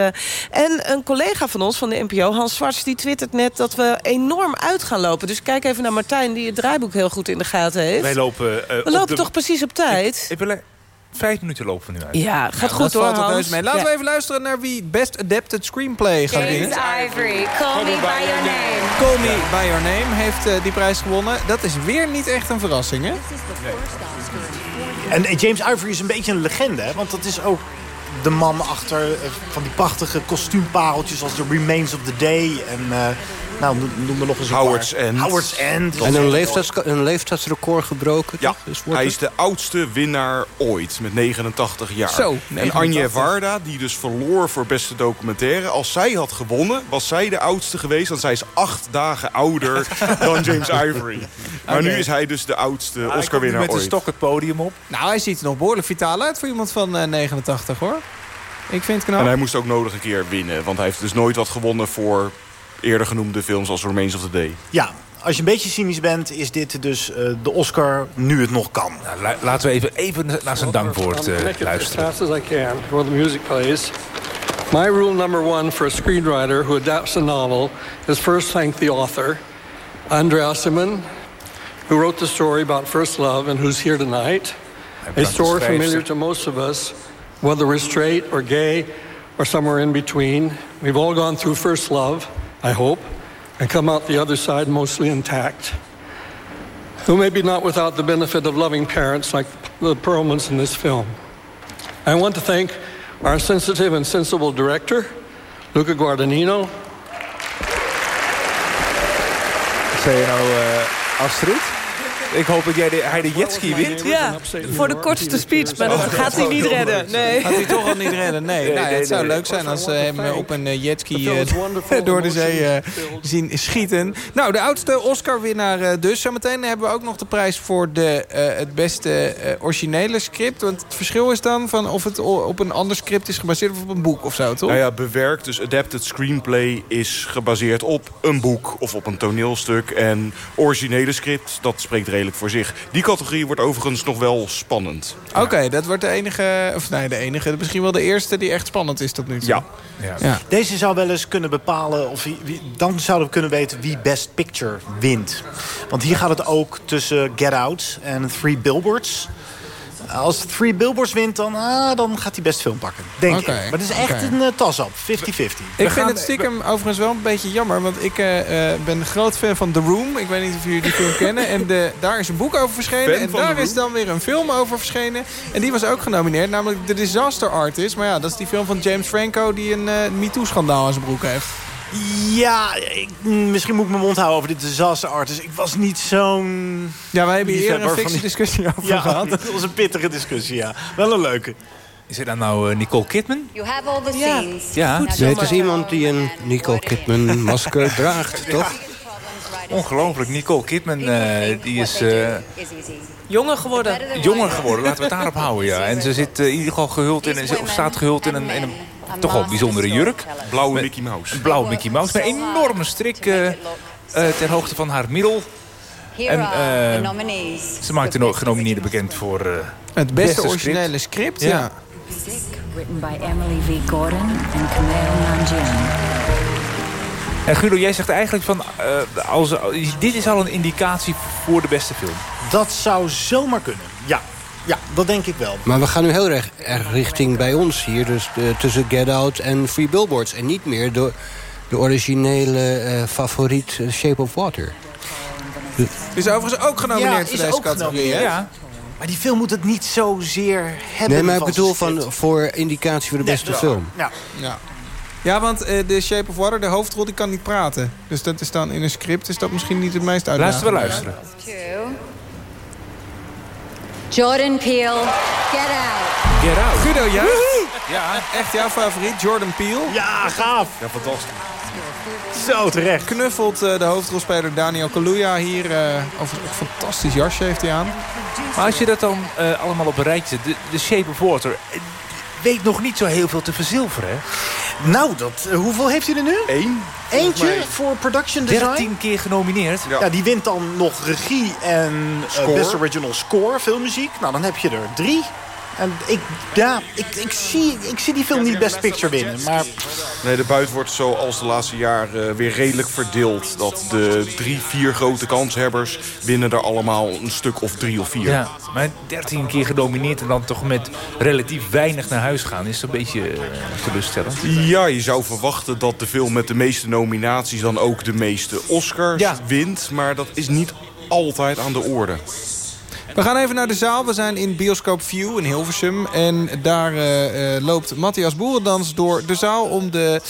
en een collega van ons van de NPO, Hans Zwarts, die twittert net dat we enorm uit gaan lopen. Dus kijk even naar Martijn, die het draaiboek heel goed in de gaten heeft. Wij lopen... we op lopen de- toch precies op tijd? Ik, ik wil- Vijf minuten lopen we nu uit. Ja, gaat Nou, goed dat hoor, valt toch Hans. mee. Laten Ja. we even luisteren naar wie Best Adapted Screenplay gaat winnen. Ivory, call me by your name. Call Me By Your Name heeft eh, die prijs gewonnen. Dat is weer niet echt een verrassing, hè? En eh, James Ivory is een beetje een legende, hè? want dat is ook de man achter eh, van die prachtige kostuumpareltjes als The Remains of the Day. En eh, nou, noem- er nog eens een Howard's paar. End. Howard's End. En een, leeftijds, een leeftijdsrecord gebroken. Ja? Dus wordt hij het- is de oudste winnaar ooit met 89 jaar. Zo, En 89. Anje Varda, die dus verloor voor beste documentaire... als zij had gewonnen, was zij de oudste geweest... want zij is acht dagen ouder dan James Ivory. Maar nu is hij dus de oudste nu Oscar-winnaar met een ooit. stok het podium op. Nou, hij ziet er nog behoorlijk vitaal uit voor iemand van eh, 89, hoor. Ik vind het knap. En hij moest ook nodig een keer winnen. Want hij heeft dus nooit wat gewonnen voor eerder genoemde films als Remains of the Day. Ja, als je een beetje cynisch bent, is dit dus eh, de Oscar nu het nog kan. Nou, la- laten we even, even naar zijn dankwoord eh, make it as luisteren. fast as I can while the music plays. My rule number one for a screenwriter who adapts a novel is first thank the author, Andrea Simon, who wrote the story about first love and who's here tonight. A story familiar to most of us, whether we're straight or gay or somewhere in between. We've all gone through first love, I hope, and come out the other side mostly intact. Who maybe not without the benefit of loving parents like the Perlmans in this film. I want to thank our sensitive and sensible director, Luca Guadagnino, Zei je nou eh, Astrid? Ik hoop dat jij de, hij de jetski wint. Ja, voor de kortste speech, maar dat gaat hij niet redden. Nee. Gaat hij toch al niet redden? Nee, Nee, nou, nee, het zou nee. leuk zijn als ze hem eh, op een eh, jetski eh, door de zee eh, zien schieten. Nou, de oudste Oscar-winnaar eh, dus. Zometeen hebben we ook nog de prijs voor de, eh, het beste eh, originele script. Want het verschil is dan van of het op een ander script is gebaseerd of op een boek of zo, toch? Nou ja, bewerkt, dus adapted screenplay is gebaseerd op een boek of op een toneelstuk. En originele script, dat spreekt redelijk redelijk voor zich. Die categorie wordt overigens nog wel spannend. Oké, dat wordt de enige, of nee, de enige, misschien wel de eerste die echt spannend is tot nu toe. Ja. Ja. Deze zou wel eens kunnen bepalen... Of wie, wie- dan zouden we kunnen weten wie Best Picture wint. Want hier gaat het ook tussen Get Out en Three Billboards. Als Three Billboards wint, dan, ah, dan gaat hij best film pakken. Denk ik. Maar het is echt een eh, tas-up. 50-50. Ik vind het stiekem overigens wel een beetje jammer. Want ik eh, eh, ben een groot fan van The Room. Ik weet niet of jullie die film kennen. En de, daar is een boek over verschenen. En daar is dan weer een film over verschenen. En die was ook genomineerd. Namelijk The Disaster Artist. Maar ja, dat is die film van James Franco... die een MeToo-schandaal aan zijn broek heeft. Ja, ik, misschien moet ik mijn mond houden over dit disaster artist. Ik was niet zo'n... Ja, wij hebben hier eerder een die- fictiediscussie over ja, gehad. dat was een pittige discussie, ja. Wel een leuke. Is het dan nou eh, Nicole Kidman? You have all the scenes. Ja. Nee, het is iemand die een Nicole Kidman masker draagt, toch? Ongelooflijk. Nicole Kidman eh, die is eh, Jonger geworden. jonger geworden. Laten we het daarop houden. Ja. En ze zit in ieder geval gehuld in, een- staat gehuld in een, in een toch wel bijzondere jurk. Blauwe Met- Mickey Mouse. Een blauwe Mickey Mouse. Met een enorme strik eh, eh, ter hoogte van haar middel. En, eh, nominees. Ze maakt de no- genomineerden bekend voor eh, Het beste, originele script, Ja. ja. Written by Emily V. Gordon and Kamal Nanjian. En Guido, jij zegt eigenlijk van... eh, als, dit is al een indicatie voor de beste film. Dat zou zomaar kunnen. Ja, ja dat denk ik wel. Maar we gaan nu heel erg, erg richting bij ons hier. Dus eh, tussen Get Out en Free Billboards. En niet meer de, de originele eh, favoriet eh, Shape of Water. Is overigens ook genomineerd Ja, voor is deze ook categorie. hè? Ja. Maar die film moet het niet zozeer hebben Nee, maar ik bedoel van, voor indicatie voor de Nee, beste film. Ja. Ja. Ja, want de Shape of Water, de hoofdrol, die kan niet praten. Dus dat is dan in een script is dat misschien niet het meest uitdagende. Luisteren we luisteren. Jordan Peele, Get Out. Get out. Guido, ja? Ja. Echt jouw favoriet, Jordan Peele. Ja, gaaf. Ja, fantastisch. Zo terecht. Knuffelt eh, de hoofdrolspeler Daniel Kaluuya hier. eh over een fantastisch jasje heeft hij aan. Maar als je dat dan eh, allemaal op een rijtje zet... De, de Shape of Water weet nog niet zo heel veel te verzilveren, hè? Nou, dat, eh, hoeveel heeft hij er nu? Eén. Eentje mij. voor production design? 13 keer genomineerd. Ja. die wint dan nog regie en eh, best original score, filmmuziek. Nou, dan heb je er drie. En ik, ja, ik, ik, zie, ik zie die film niet best picture winnen. Maar Nee, de buit wordt zoals de laatste jaren weer redelijk verdeeld. Dat de drie, vier grote kanshebbers winnen er allemaal een stuk of drie of vier. Ja, maar 13 keer genomineerd en dan toch met relatief weinig naar huis gaan... is een beetje eh, teleurstellend. Ja, je zou verwachten dat de film met de meeste nominaties... dan ook de meeste Oscars Ja. wint. Maar dat is niet altijd aan de orde. We gaan even naar de zaal. We zijn in Bioscoop View in Hilversum. En daar eh, eh, loopt Matthias Boerendans door de zaal... om de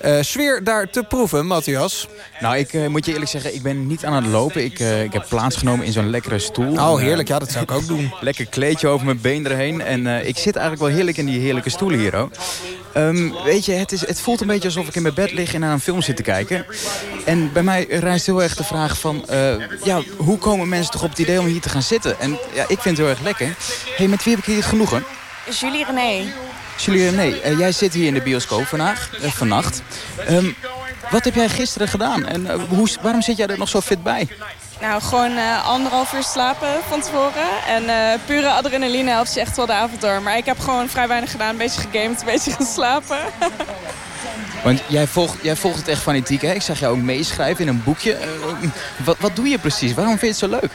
eh, sfeer daar te proeven. Matthias. Nou, ik moet je eerlijk zeggen, ik ben niet aan het lopen. Ik, ik heb plaatsgenomen in zo'n lekkere stoel. Oh, heerlijk. Ja, dat zou ik ook doen. Lekker kleedje over mijn been erheen. En ik zit eigenlijk wel heerlijk in die heerlijke stoelen hier ook. Ehm, weet je, het, is, het voelt een beetje alsof ik in mijn bed lig en naar een film zit te kijken. En bij mij rijst heel erg de vraag van... eh, ja, hoe komen mensen toch op het idee om hier te gaan zitten? En ja, ik vind het heel erg lekker. hey, met wie heb ik hier het genoegen? Julie René. Julie René, eh, jij zit hier in de bioscoop vandaag, eh, vannacht. Ehm, wat heb jij gisteren gedaan? En hoe, waarom zit jij er nog zo fit bij? Nou, gewoon eh, anderhalf uur slapen van tevoren. En eh, pure adrenaline helpt je echt wel de avond door. Maar ik heb gewoon vrij weinig gedaan. Een beetje gegamed, een beetje geslapen. Want jij volgt, jij volgt het echt fanatiek, hè? Ik zag jou ook meeschrijven in een boekje. Eh, wat, wat doe je precies? Waarom vind je het zo leuk?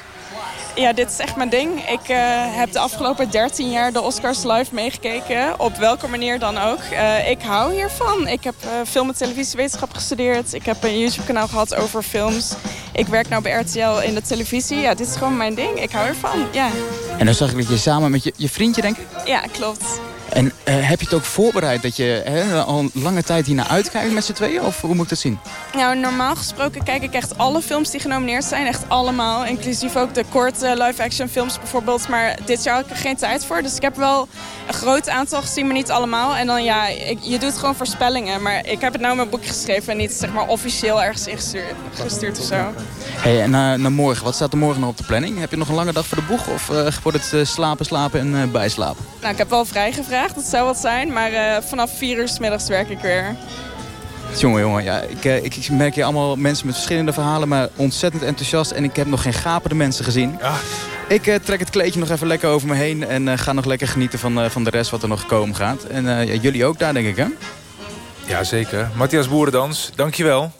ja, dit is echt mijn ding. Ik heb de afgelopen 13 jaar de Oscars live meegekeken. Op welke manier dan ook. Ik hou hiervan. Ik heb eh, film- en televisiewetenschap gestudeerd. Ik heb een YouTube-kanaal gehad over films. Ik werk nou bij RTL in de televisie. Ja, dit is gewoon mijn ding. Ik hou ervan, ja. En dan zag ik dat je samen met je, je vriendje, denk ik... Ja, klopt. En eh, heb je het ook voorbereid dat je hè, al lange tijd hier naar uitkijkt met z'n tweeën? Of hoe moet ik dat zien? Nou, normaal gesproken kijk ik echt alle films die genomineerd zijn. Echt allemaal. Inclusief ook de korte live-action films bijvoorbeeld. Maar dit jaar had ik er geen tijd voor. Dus ik heb wel een groot aantal gezien, maar niet allemaal. En dan ja, ik, je doet gewoon voorspellingen. Maar ik heb het nou in mijn boek geschreven en niet zeg maar officieel ergens ingestuurd gestuurd of zo. Hey, en naar, naar morgen, wat staat er morgen nog op de planning? Heb je nog een lange dag voor de boeg? Of eh, wordt het eh, slapen, slapen en eh, bijslapen? Nou, ik heb wel vrij gevraagd. Dat zou wat zijn. Maar eh, vanaf vier uur 's middags werk ik weer. Jongen, jongen, ja, ik, eh, ik, ik merk hier allemaal mensen met verschillende verhalen... maar ontzettend enthousiast en ik heb nog geen gapende mensen gezien. Ik eh, trek het kleedje nog even lekker over me heen... en eh, ga nog lekker genieten van, eh, van de rest wat er nog komen gaat. En eh, ja, jullie ook daar, denk ik, hè? Ja, zeker. Matthias Boerendans, dankjewel.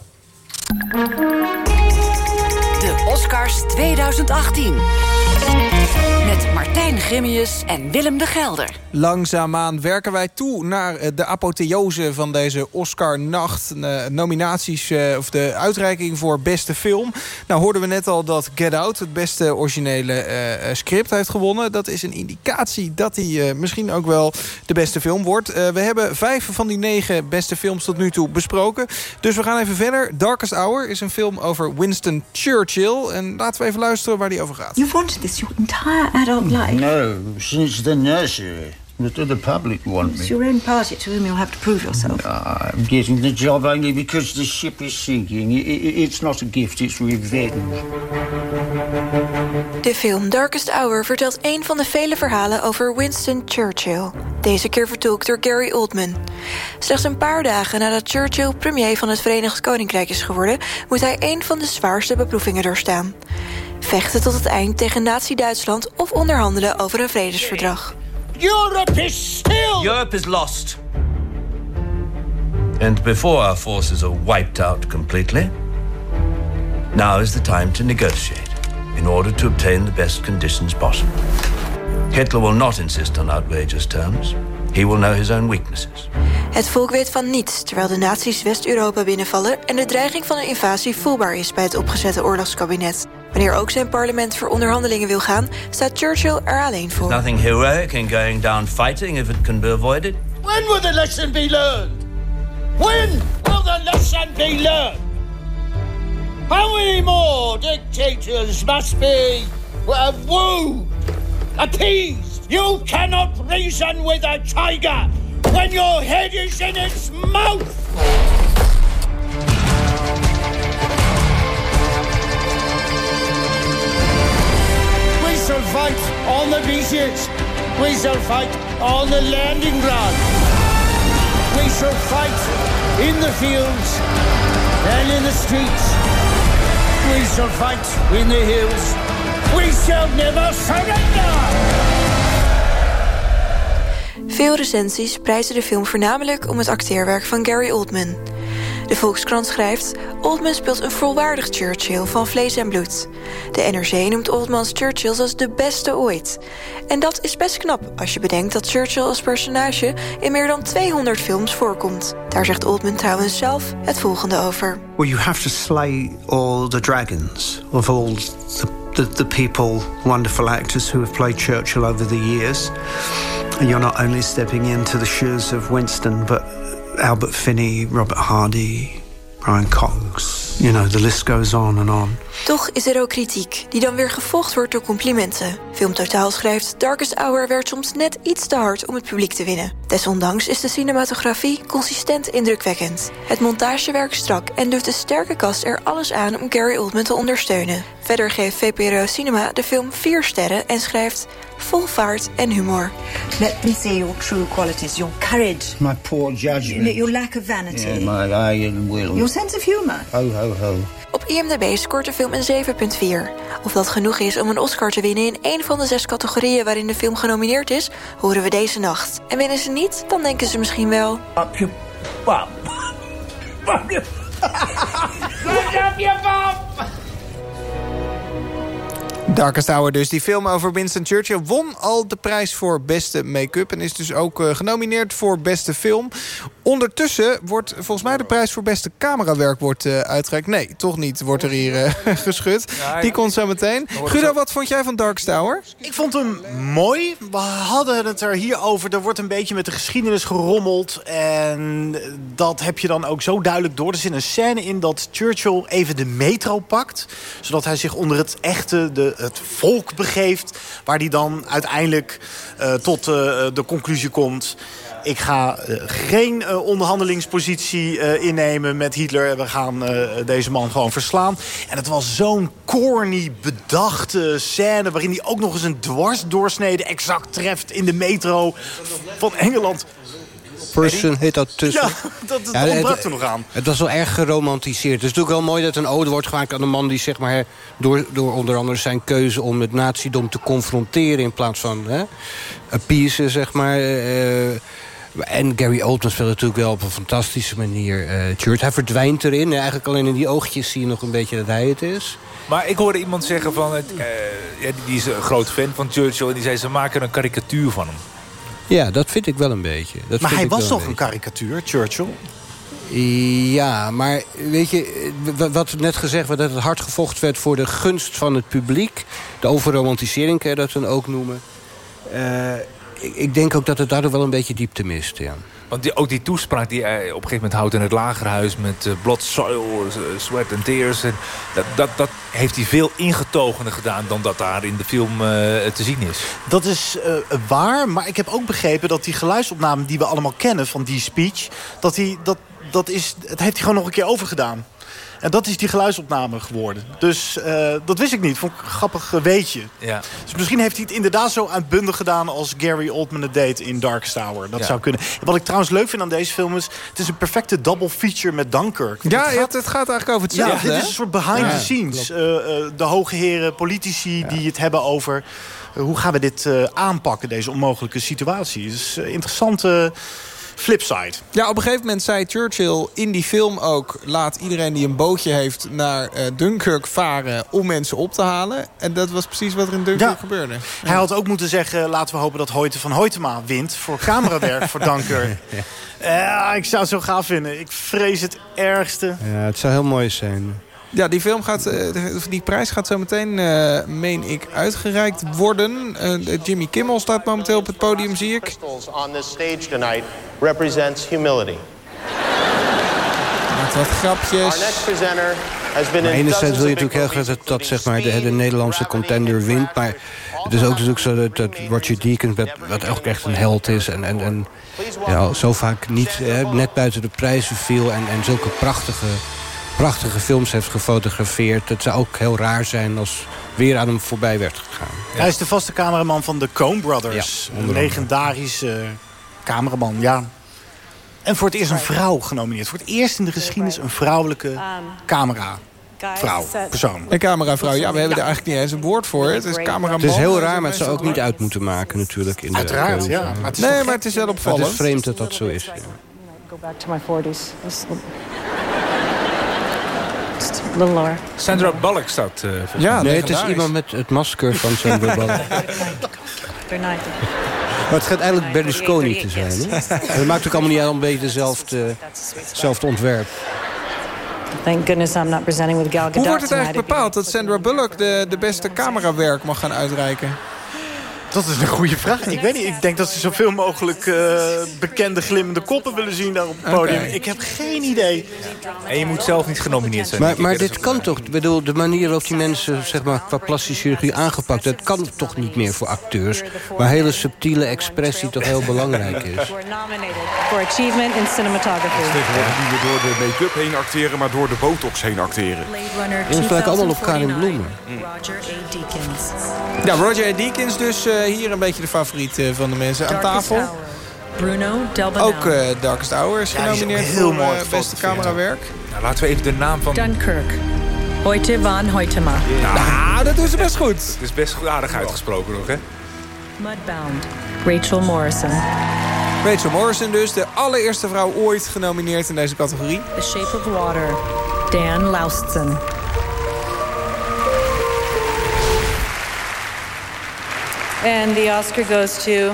De Oscars 2018. Met Martijn Grimmius en Willem de Gelder. Langzaamaan werken wij toe naar eh, de apotheose van deze Oscar-nacht. Eh, nominaties, eh, of de uitreiking voor beste film. Nou hoorden we net al dat Get Out het beste originele script heeft gewonnen. Dat is een indicatie dat hij eh, misschien ook wel de beste film wordt. Eh, we hebben vijf van die negen beste films tot nu toe besproken. Dus we gaan even verder. Darkest Hour is een film over Winston Churchill. En laten we even luisteren waar die over gaat. You've wanted this your entire adult life. No, since the nursery. Do the public want It's me? your own party to whom you'll have to prove yourself. I'm getting the job only because the ship is sinking. It's not a gift, it's revenge. De film Darkest Hour vertelt een van de vele verhalen over Winston Churchill. Deze keer vertolkt door Gary Oldman. Slechts een paar dagen nadat Churchill premier van het Verenigd Koninkrijk is geworden... moet hij een van de zwaarste beproevingen doorstaan. Vechten tot het eind tegen Nazi-Duitsland... of onderhandelen over een vredesverdrag. Europe is still... Europe is lost. And before our forces are wiped out completely, now is the time to negotiate in order to obtain the best conditions possible. Hitler will not insist on outrageous terms. He will know his own weaknesses. Het volk weet van niets terwijl de nazi's West-Europa binnenvallen... en de dreiging van een invasie voelbaar is bij het opgezette oorlogskabinet. Wanneer ook zijn parlement voor onderhandelingen wil gaan... staat Churchill er alleen voor. Nothing heroic in going down fighting if it can be avoided. When will the lesson be learned? When will the lesson be learned? How many more dictators must be uh, wooed, appeased? You cannot reason with a tiger when your head is in its mouth! On the beaches. We shall fight on the landing ground. We shall fight in the fields and in the streets. We shall fight in the hills. We shall never surrender! Veel recensies prijzen de film voornamelijk om het acteerwerk van Gary Oldman. De Volkskrant schrijft... Oldman speelt een volwaardig Churchill van vlees en bloed. De NRC noemt Oldmans Churchill als de beste ooit. En dat is best knap als je bedenkt dat Churchill als personage... in meer dan 200 films voorkomt. Daar zegt Oldman trouwens zelf het volgende over. Well, you have to slay all the dragons of all the, the, the people, wonderful actors who have played Churchill over the years. And you're not only stepping into the shoes of Winston, but Albert Finney, Robert Hardy, Brian Cox. You know, the list goes on and on. Toch is er ook kritiek, die dan weer gevolgd wordt door complimenten. Film Totaal schrijft... Darkest Hour werd soms net iets te hard om het publiek te winnen. Desondanks is de cinematografie consistent indrukwekkend. Het montagewerk strak en doet de sterke kast er alles aan om Gary Oldman te ondersteunen. Verder geeft VPRO Cinema de film vier sterren en schrijft... vol vaart en humor. Let me see your true qualities, your courage, My poor judgment. your lack of vanity, Yeah, my iron will. your sense of humor. Ho, Op IMDb scoort de film een 7,4. Of dat genoeg is om een Oscar te winnen in één van de zes categorieën waarin de film genomineerd is, horen we deze nacht. En winnen ze niet, dan denken ze misschien wel. Up your bum. Up your... up your bum! Darkest Hour dus. Die film over Winston Churchill won al de prijs voor beste make-up... en is dus ook eh, genomineerd voor beste film. Ondertussen wordt volgens mij de prijs voor beste camerawerk wordt, eh, uitgereikt. Nee, toch niet, wordt er hier eh, geschud. Die komt zo meteen. Guido, wat vond jij van Darkest Hour? Ik vond hem mooi. We hadden het er hier over. Er wordt een beetje met de geschiedenis gerommeld. En dat heb je dan ook zo duidelijk door. Er zit een scène in dat Churchill even de metro pakt. Zodat hij zich onder het echte, de, het volk begeeft. Waar hij dan uiteindelijk eh, tot eh, de conclusie komt... Ik ga eh, geen onderhandelingspositie innemen met Hitler. We gaan deze man gewoon verslaan. En het was zo'n corny, bedachte scène... waarin hij ook nog eens een dwarsdoorsnede exact treft in de metro van Engeland. Person heet dat tussen. Ja, dat, dat Ja, ontbrak het- er nog aan. Het was wel erg geromantiseerd. Het is natuurlijk wel mooi dat een ode wordt gemaakt aan een man... die zeg maar, door, door onder andere zijn keuze om het nazidom te confronteren... in plaats van hè, appeasen, zeg maar. eh, en Gary Oldman speelt natuurlijk wel op een fantastische manier eh Church. Hij verdwijnt erin. En Eigenlijk alleen in die oogjes zie je nog een beetje dat hij het is. Maar ik hoorde iemand zeggen van... Het, eh, ja, die- die is een groot fan van Churchill. En die zei, ze maken een karikatuur van hem. Ja, dat vind ik wel een beetje. Dat Maar vind hij was toch een karikatuur, Churchill? Ja, maar weet je, wat net gezegd werd... dat het hard gevochten werd voor de gunst van het publiek. De overromantisering kan je dat dan ook noemen. Eh, ik, ik denk ook dat het daardoor wel een beetje diepte mist, ja. Want ook die toespraak die hij op een gegeven moment houdt in het lagerhuis... met eh, blood, soil, sweat and tears. Dat, dat, dat heeft hij veel ingetogener gedaan... dan dat daar in de film eh, te zien is. Dat is eh, waar, maar ik heb ook begrepen dat die geluidsopname die we allemaal kennen van die speech, dat hij dat, dat is, het heeft hij gewoon nog een keer overgedaan. En dat is die geluidsopname geworden. Dus eh, dat wist ik niet. Vond ik een grappig weetje. Ja. Dus misschien heeft hij het inderdaad zo uitbundig gedaan... als Gary Oldman het deed in Darkest Hour. Dat Ja. zou kunnen. En wat ik trouwens leuk vind aan deze film is... het is een perfecte double feature met Dunkirk. Ja, het ja, gaat- het, het gaat eigenlijk over ja, hetzelfde. dit is een soort behind Ja, the scenes. Eh, eh, de hoge heren, politici die het hebben over... hoe gaan we dit eh, aanpakken, deze onmogelijke situatie. Dus eh, interessante flipside. Ja, op een gegeven moment zei Churchill in die film ook... laat iedereen die een bootje heeft naar eh, Dunkirk varen om mensen op te halen. En dat was precies wat er in Dunkirk Ja. gebeurde. Hij had ook moeten zeggen... laten we hopen dat Hoyte van Hoytema wint... voor camerawerk voor Dunkirk. Ja, ik zou het zo gaaf vinden. Ik vrees het ergste. Ja, het zou heel mooi zijn. Ja, die film gaat, eh, die prijs gaat zo meteen, eh, meen ik, uitgereikt worden. Eh, Jimmy Kimmel staat momenteel op het podium, zie ik. crystals on this stage tonight represents humility. Maakt wat grapjes. Our next presenter has been Maar in enerzijds wil je natuurlijk heel graag dat, dat zeg maar, de, de Nederlandse contender wint. Maar het is ook natuurlijk zo dat, dat Roger Deakins, wat, wat ook echt een held is... en, en, en ja, zo vaak niet hè, net buiten de prijzen viel... en, en zulke prachtige, prachtige films heeft gefotografeerd. Het zou ook heel raar zijn als weer aan hem voorbij werd gegaan. Hij is de vaste cameraman van de Coen Brothers. Ja, een legendarische cameraman, ja. En voor het eerst een vrouw genomineerd. Voor het eerst in de geschiedenis een vrouwelijke camera. Vrouw, persoon. Een cameravrouw. Ja, we hebben er eigenlijk niet eens een woord voor. Het is cameraman. Het is heel raar, maar het zou ook niet uit moeten maken natuurlijk. In de Uiteraard, keuze. ja. Maar het is Nee, maar het is wel Maar opvallend. het is vreemd dat dat zo is. ja. Go back to my 40s. Just just a little Sandra Bullock staat eh volgens Ja. Nee, het is iemand met het masker van zijn Bullock. Maar het gaat eigenlijk Berlusconi te zijn. Hè? En dat maakt ook allemaal niet al een beetje dezelfde, hetzelfde ontwerp. Thank goodness I'm not presenting with Gal Gadot Hoe wordt het eigenlijk bepaald dat Sandra Bullock de, de beste camerawerk mag gaan uitreiken? Dat is een goede vraag. Ik weet niet. Ik denk dat ze zoveel mogelijk eh, bekende glimmende koppen willen zien daar op het podium. Ik heb geen idee. En je moet zelf niet genomineerd zijn. Maar, maar. Dat dit kan toch, ik bedoel, de manier waarop die mensen zeg maar, qua plastische chirurgie aangepakt... dat kan toch niet meer voor acteurs. Waar hele subtiele expressie toch heel belangrijk is. For achievement in cinematography. Tegenwoordig niet meer door de make-up heen acteren, maar door de botox heen acteren. En het lijkt allemaal op Karin 2049. Bloemen. Roger A. Deakins. Ja, Roger A. Deakins dus eh, hier een beetje de favoriet eh, van de mensen aan tafel. Hour. Bruno Delbanel. Ook eh, Darkest Hour is genomineerd heel voor mooi eh, beste camerawerk. Nou, laten we even de naam van... Dunkirk. Hoyte van Hoytema. Ah, dat doen ze best goed. Het is best goed aardig uitgesproken nog, hè? Mudbound. Rachel Morrison. Rachel Morrison dus, de allereerste vrouw ooit genomineerd in deze categorie. The Shape of Water. Dan Laustsen. And the Oscar goes to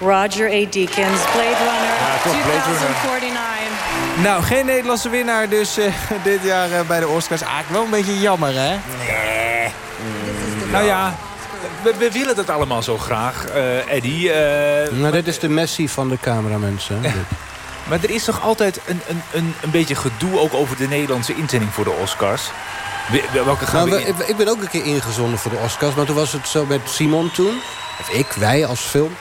Roger A. Deakins, Blade Runner Ja, toch, Blade Runner. 2049. Nou, geen Nederlandse winnaar dus eh, dit jaar eh, bij de Oscars. Eigenlijk wel een beetje jammer, hè? Nou ja, we, we willen dat allemaal zo graag, eh Eddie. eh, Nou, dit is de Messi van de cameramensen. maar er is toch altijd een, een, een, een beetje gedoe ook over de Nederlandse inzending voor de Oscars. We- we- Welke gaan Nou, we we- in? ik, ben ook een keer ingezonden voor de Oscars. Maar toen was het zo met Simon toen. Of ik, wij als film.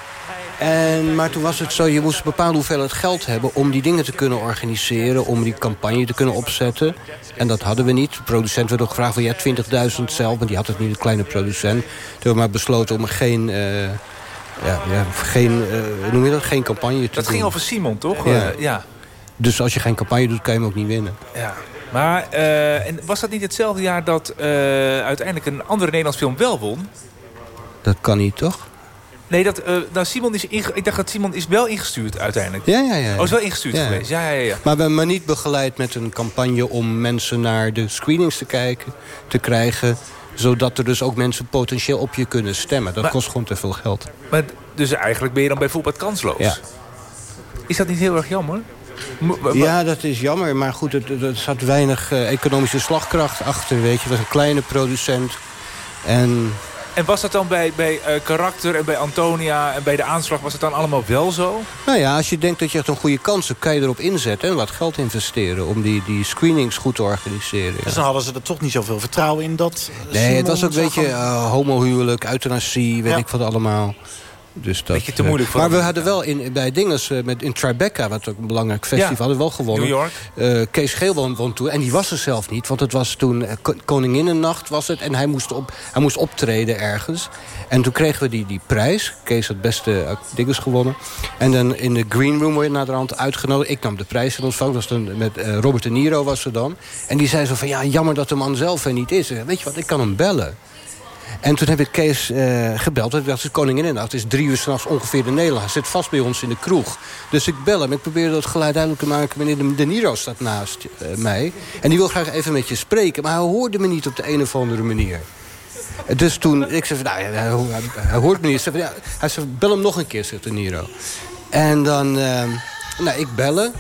En, maar toen was het zo, je moest een bepaalde hoeveelheid geld hebben... om die dingen te kunnen organiseren, om die campagne te kunnen opzetten. En dat hadden we niet. De producent werd ook gevraagd van ja, 20.000 zelf. Maar die had het niet, een kleine producent. Toen hebben we maar besloten om er geen, eh, ja, ja, geen, eh, noem je dat? geen campagne te Dat ging doen. over Simon, toch? Ja. Eh, ja. Dus als je geen campagne doet, kan je hem ook niet winnen. ja. Maar eh, en was dat niet hetzelfde jaar dat eh, uiteindelijk een andere Nederlands film wel won? Dat kan niet, toch? Nee, dat, eh, nou, Simon is inge- ik dacht dat Simon is wel ingestuurd uiteindelijk. Ja, ja, ja. Oh, is wel ingestuurd Ja. geweest. Ja, ja, ja. Maar we hebben maar niet begeleid met een campagne om mensen naar de screenings te kijken, te krijgen. Zodat er dus ook mensen potentieel op je kunnen stemmen. Dat Maar- kost gewoon te veel geld. Maar, dus eigenlijk ben je dan bijvoorbeeld kansloos. Ja. Is dat niet heel erg jammer? Ja, dat is jammer. Maar goed, er, zat weinig eh, economische slagkracht achter. Weet je. Het was een kleine producent. En En was dat dan bij, bij eh, Karakter en bij Antonia en bij de aanslag... was het dan allemaal wel zo? nou ja, als je denkt dat je echt een goede kans hebt... kan je erop inzetten en wat geld investeren... om die, die screenings goed te organiseren. ja. Dus dan hadden ze er toch niet zoveel vertrouwen in dat... Nee, Simon het was ook een beetje gaan- eh, homohuwelijk, euthanasie, weet Ja. ik wat allemaal. Dus dat, Beetje te eh, moeilijk voor Maar we hadden wel in, bij dinges, eh, met, in Tribeca, wat ook een belangrijk festival, Ja. hadden we wel gewonnen. New York. Eh, Kees Geel won, won toen. En die was er zelf niet, want het was toen Ko- Koninginnennacht was het. En hij moest, op, hij moest optreden ergens. En toen kregen we die, die prijs. Kees had beste uh, dinges gewonnen. En dan in de green room word je naar de hand uitgenodigd. Ik nam de prijs in ontvang. Dat was dan met Robert De Niro was er dan. En die zei zo van, ja, jammer dat de man zelf er niet is. Weet je wat, ik kan hem bellen. En toen heb ik Kees eh, gebeld. Dat is Koninginnenacht. Het is drie uur s'nachts ongeveer in Nederland. Hij zit vast bij ons in de kroeg. Dus ik bel hem. Ik probeerde dat geluid duidelijk te maken. Meneer De, Niro staat naast eh, mij. En die wil graag even met je spreken. Maar hij hoorde me niet op de een of andere manier. Dus toen, ik zei nou hij, hij, hoort me niet. Hij zei, ja, bel hem nog een keer, zegt De Niro. En dan, eh, nou, ik bellen.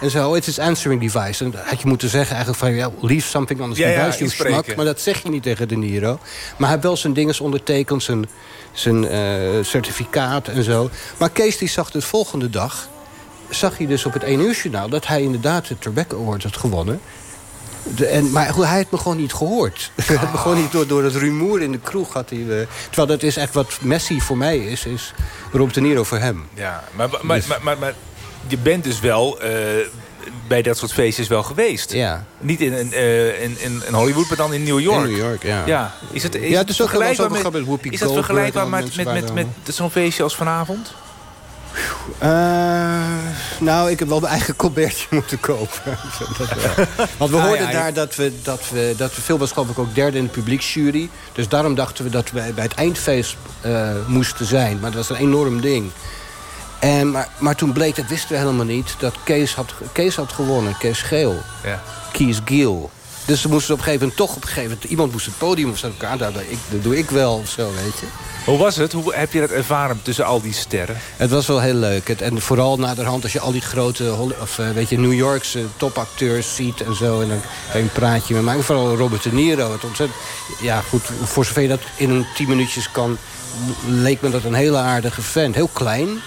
En zo, het is answering device. En dan had je moeten zeggen eigenlijk van... Ja, leave something on the Ja, device, you smak. Maar dat zeg je niet tegen De Niro. Maar hij heeft wel zijn dinges ondertekend, zijn, zijn eh, certificaat en zo. Maar Kees die zag de volgende dag... zag hij dus op het 1 uur journaal... dat hij inderdaad de Tribeca Award had gewonnen. De, en, maar hij had me gewoon niet gehoord. Hij had me gewoon niet door, door het rumoer in de kroeg. Had hij, eh, terwijl dat is echt wat Messi voor mij is... is Rob De Niro voor hem. Ja, maar, maar, Dus- maar, maar, maar je bent dus wel eh, bij dat soort feestjes wel geweest. Ja. Niet in, in, eh, in, in Hollywood, maar dan in New York. In New York, ja. Ja, is het, is Ja, het is vergelijkbaar met, met Whoopi is dat vergelijkbaar met, met, met, zo'n feestje als vanavond? Eh, nou, ik heb wel mijn eigen colbertje moeten kopen. Want we Ah, hoorden ja, daar dat we, dat we... Dat we film was geloof ik ook derde in de publieksjury. Dus daarom dachten we dat we bij het eindfeest moesten zijn. Maar dat was een enorm ding. En, maar, maar toen bleek, dat wisten we helemaal niet... dat Kees had, Kees had gewonnen, Kees Geel. Ja. Kees Giel. Dus ze moesten op een gegeven moment toch op een gegeven moment... iemand moest het podium of zo elkaar. Dat, dat doe ik wel, of zo, weet je. Hoe was het? Hoe heb je dat ervaren tussen al die sterren? Het was wel heel leuk. Het, en vooral naderhand als je al die grote of, eh, weet je, New Yorkse topacteurs ziet en zo. En dan een praatje met maken. Vooral Robert De Niro. Het ontzettend, ja, goed, voor zover je dat in een tien minuutjes kan... leek me dat een hele aardige vent. Heel klein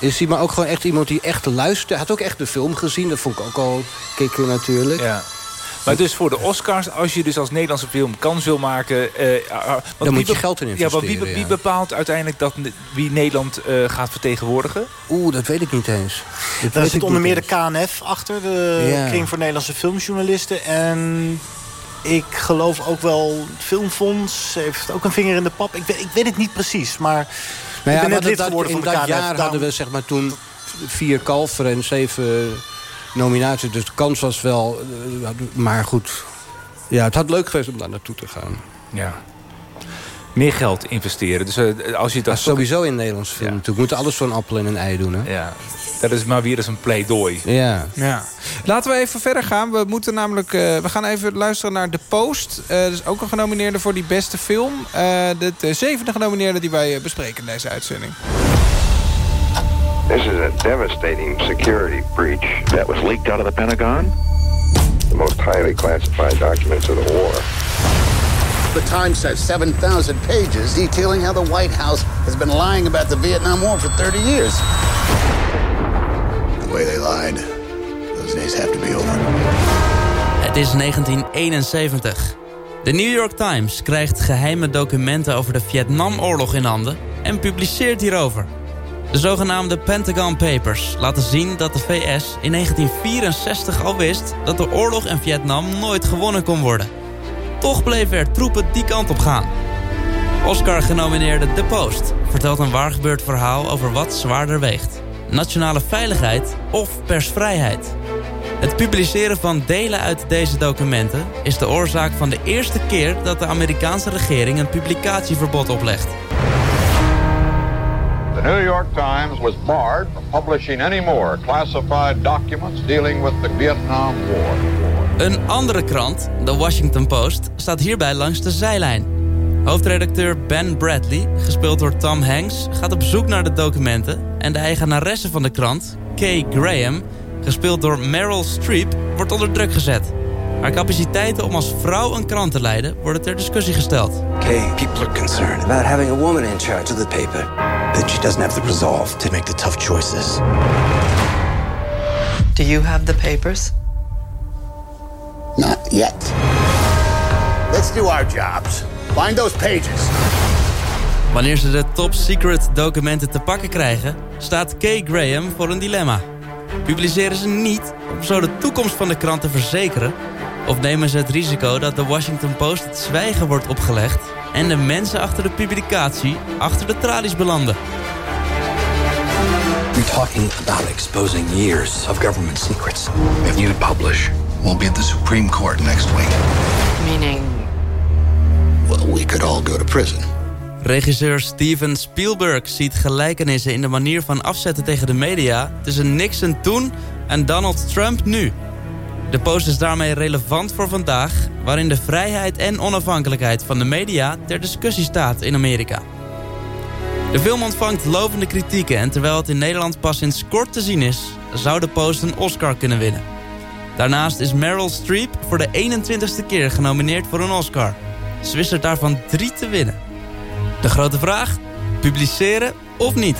is hij, maar ook gewoon echt iemand die echt luistert. Hij had ook echt de film gezien. Dat vond ik ook al kicken natuurlijk. Ja. Maar dus voor de Oscars, als je dus als Nederlandse film kans wil maken... eh, ah, want Dan moet je geld in Ja, maar wie, investeren, wie bepaalt uiteindelijk dat, wie Nederland eh, gaat vertegenwoordigen? Oeh, dat weet ik niet eens. Dat Daar zit onder meer de. KNF achter, de Ja. Kring voor Nederlandse Filmjournalisten. En ik geloof ook wel het Filmfonds heeft ook een vinger in de pap. Ik weet, ik weet het niet precies, maar Nou ik ja, ben maar net dat- lid dat- geworden in van de dat KNF. jaar daarom- hadden we zeg maar toen vier kalveren en zeven nominaties. Dus de kans was wel... eh, maar goed, ja, het had leuk geweest om daar naartoe te gaan. Ja. Meer geld investeren. Dus eh, als je dat Sowieso in Nederlands film natuurlijk. We moeten alles voor een appel en een ei doen, hè? Ja. Dat is maar weer eens een pleidooi. Ja. Ja. Laten we even verder gaan. We moeten namelijk, eh, we gaan even luisteren naar The Post. Eh dat is ook een genomineerde voor die beste film. Eh, de, de zevende genomineerde die wij bespreken in deze uitzending. This is a devastating security breach that was leaked out of the Pentagon. The most highly classified documents of the war. The Times has 7,000 pages detailing how the White House has been lying about the Vietnam War for 30 years. The way they lied, those days have to be over. Het is 1971. De New York Times krijgt geheime documenten over de Vietnamoorlog in handen en publiceert hierover. De zogenaamde Pentagon Papers laten zien dat de VS in 1964 al wist dat de oorlog in Vietnam nooit gewonnen kon worden. Toch bleven er troepen die kant op gaan. Oscar genomineerde The Post vertelt een waargebeurd verhaal over wat zwaarder weegt. Nationale veiligheid of persvrijheid. Het publiceren van delen uit deze documenten is de oorzaak van de eerste keer dat de Amerikaanse regering een publicatieverbod oplegt. The New York Times was barred from publishing any more classified documents dealing with the Vietnam War. Een andere krant, de Washington Post, staat hierbij langs de zijlijn. Hoofdredacteur Ben Bradley, gespeeld door Tom Hanks, gaat op zoek naar de documenten... en de eigenaresse van de krant, Kay Graham, gespeeld door Meryl Streep, wordt onder druk gezet. Haar capaciteiten om als vrouw een krant te leiden worden ter discussie gesteld. Okay, people are concerned about having a woman in charge of the paper. That she doesn't have the resolve to make the tough choices. Do you have the papers? Not yet. Let's do our jobs. Find those pages. Wanneer ze de top secret documenten te pakken krijgen... staat Kay Graham voor een dilemma. Publiceren ze niet om zo de toekomst van de krant te verzekeren... of nemen ze het risico dat de Washington Post het zwijgen wordt opgelegd... en de mensen achter de publicatie achter de tralies belanden? We're talking about exposing years of government secrets. If you publish, we'll be at the Supreme Court next week. Meaning, Well, we could all go to prison. Regisseur Steven Spielberg ziet gelijkenissen in de manier van afzetten tegen de media... tussen Nixon toen en Donald Trump nu. De post is daarmee relevant voor vandaag... waarin de vrijheid en onafhankelijkheid van de media ter discussie staat in Amerika. De film ontvangt lovende kritieken... en terwijl het in Nederland pas sinds kort te zien is... zou de post een Oscar kunnen winnen. Daarnaast is Meryl Streep voor de 21ste keer genomineerd voor een Oscar. Ze wist er daarvan drie te winnen. De grote vraag, publiceren of niet?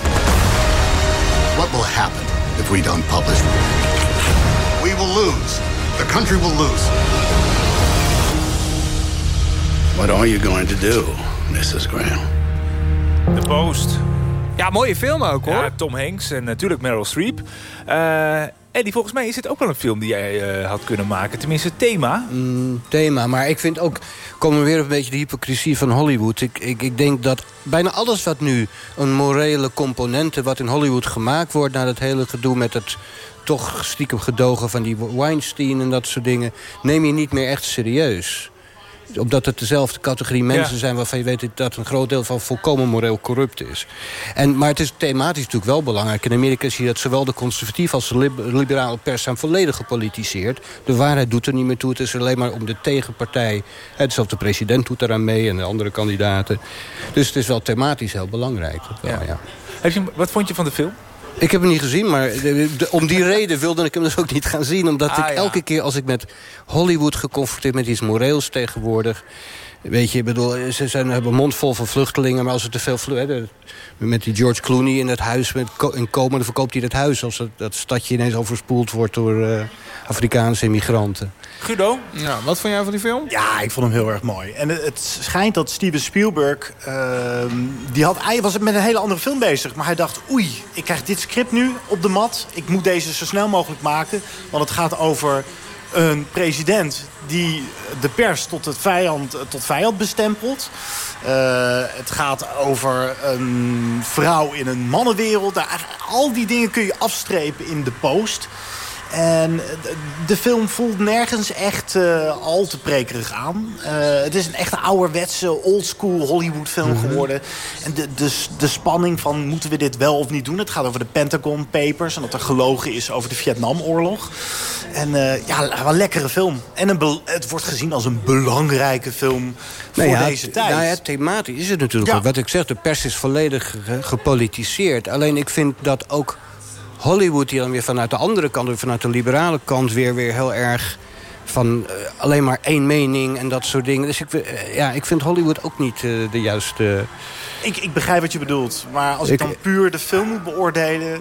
What will happen if we don't publish? We will lose. The country will lose. What are you going to do, Mrs. Graham? The Post. Ja, mooie film ook hoor. Ja, Tom Hanks en natuurlijk Meryl Streep. Eh Eddie, volgens mij is dit ook wel een film die jij eh, had kunnen maken. Tenminste, het thema. Mm, thema, maar ik vind ook... komen we weer een beetje de hypocrisie van Hollywood. Ik, ik, ik denk dat bijna alles wat nu een morele componente... wat in Hollywood gemaakt wordt... na dat hele gedoe met het toch stiekem gedogen van die Weinstein en dat soort dingen... neem je niet meer echt serieus omdat het dezelfde categorie mensen Ja. zijn... waarvan je weet dat een groot deel van volkomen moreel corrupt is. En, maar het is thematisch natuurlijk wel belangrijk. In Amerika zie je dat zowel de conservatieve als de lib- liberale pers... zijn volledig gepolitiseerd. De waarheid doet er niet meer toe. Het is alleen maar om de tegenpartij. Hè, zelfs de president doet eraan mee en de andere kandidaten. Dus het is wel thematisch heel belangrijk. Ja. Heb je, wat vond je van de film? Ik heb hem niet gezien, maar de- de- om die reden wilde ik hem dus ook niet gaan zien. Omdat Ah, ik ja. elke keer als ik met Hollywood geconfronteerd met iets moreels tegenwoordig... Weet je, ik bedoel, ze zijn, hebben mond vol van vluchtelingen... maar als er te veel vlu- hè, de- met die George Clooney in het huis met in Komen... dan verkoopt hij dat huis als het, dat stadje ineens overspoeld wordt... door eh, Afrikaanse immigranten. Guido? Ja, wat vond jij van die film? Ja, ik vond hem heel erg mooi. En het, het schijnt dat Steven Spielberg... ehm, die had, hij was met een hele andere film bezig. Maar hij dacht, oei, ik krijg dit script nu op de mat. Ik moet deze zo snel mogelijk maken. Want het gaat over een president die de pers tot, het vijand, tot vijand bestempelt. Eh, het gaat over een vrouw in een mannenwereld. Al die dingen kun je afstrepen in de post. En de- film voelt nergens echt eh, al te prekerig aan. Eh, het is een echte ouderwetse, oldschool Hollywood film geworden. En de, de, de spanning van moeten we dit wel of niet doen. Het gaat over de Pentagon Papers. En dat er gelogen is over de Vietnamoorlog. En eh, ja, wel een lekkere film. En een het wordt gezien als een belangrijke film voor Nou ja, deze tijd. Nou ja, thematisch is het natuurlijk Ja. ook. Wat ik zeg, de pers is volledig ge- gepolitiseerd. Alleen ik vind dat ook Hollywood... die dan weer vanuit de andere kant, vanuit de liberale kant... weer, weer heel erg van eh, alleen maar één mening en dat soort dingen. Dus ik, eh, ja, ik vind Hollywood ook niet eh, de juiste... Ik, ik begrijp wat je bedoelt. Maar als ik, Ik- dan puur de film moet beoordelen...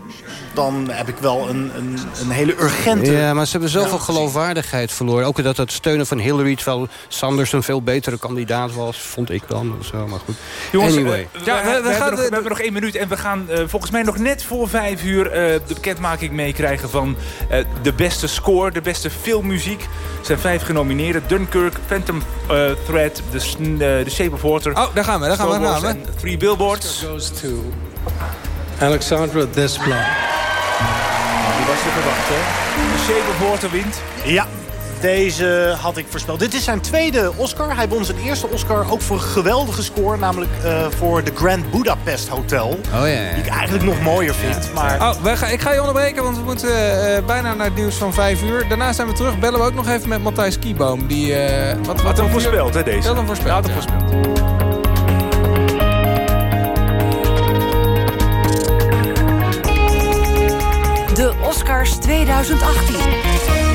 dan heb ik wel een, een, een hele urgente... Ja, maar ze hebben zoveel geloofwaardigheid verloren. Ook dat het steunen van Hillary... terwijl Sanders een veel betere kandidaat was, vond ik dan. of Zo, maar goed. Jongens, anyway. eh, we, we, we hebben nog, we hebben nog één minuut en we gaan eh, volgens mij nog net voor vijf uur... eh, de bekendmaking meekrijgen van eh, de beste score, de beste filmmuziek. zijn vijf genomineerden. Dunkirk, Phantom Thread, The, The Shape of Water... Oh, daar gaan we, daar gaan we, daar gaan Three Billboards. goes to Alexandra Desplat. Die was te verwachten, hè? The Shape of Water wint. Ja, deze had ik voorspeld. Dit is zijn tweede Oscar. Hij won zijn eerste Oscar ook voor een geweldige score. Namelijk eh, voor de Grand Budapest Hotel. Oh ja, ja. Die ik eigenlijk nog mooier vind. Maar Oh, wij gaan, ik ga je onderbreken, want we moeten eh, bijna naar het nieuws van 5 uur. Daarna zijn we terug. Bellen we ook nog even met Matthijs Kieboom. Die, eh, wat, Had hem voorspeld, hè, deze? Had hem voorspeld, Had hem ja. voorspeld. De Oscars 2018.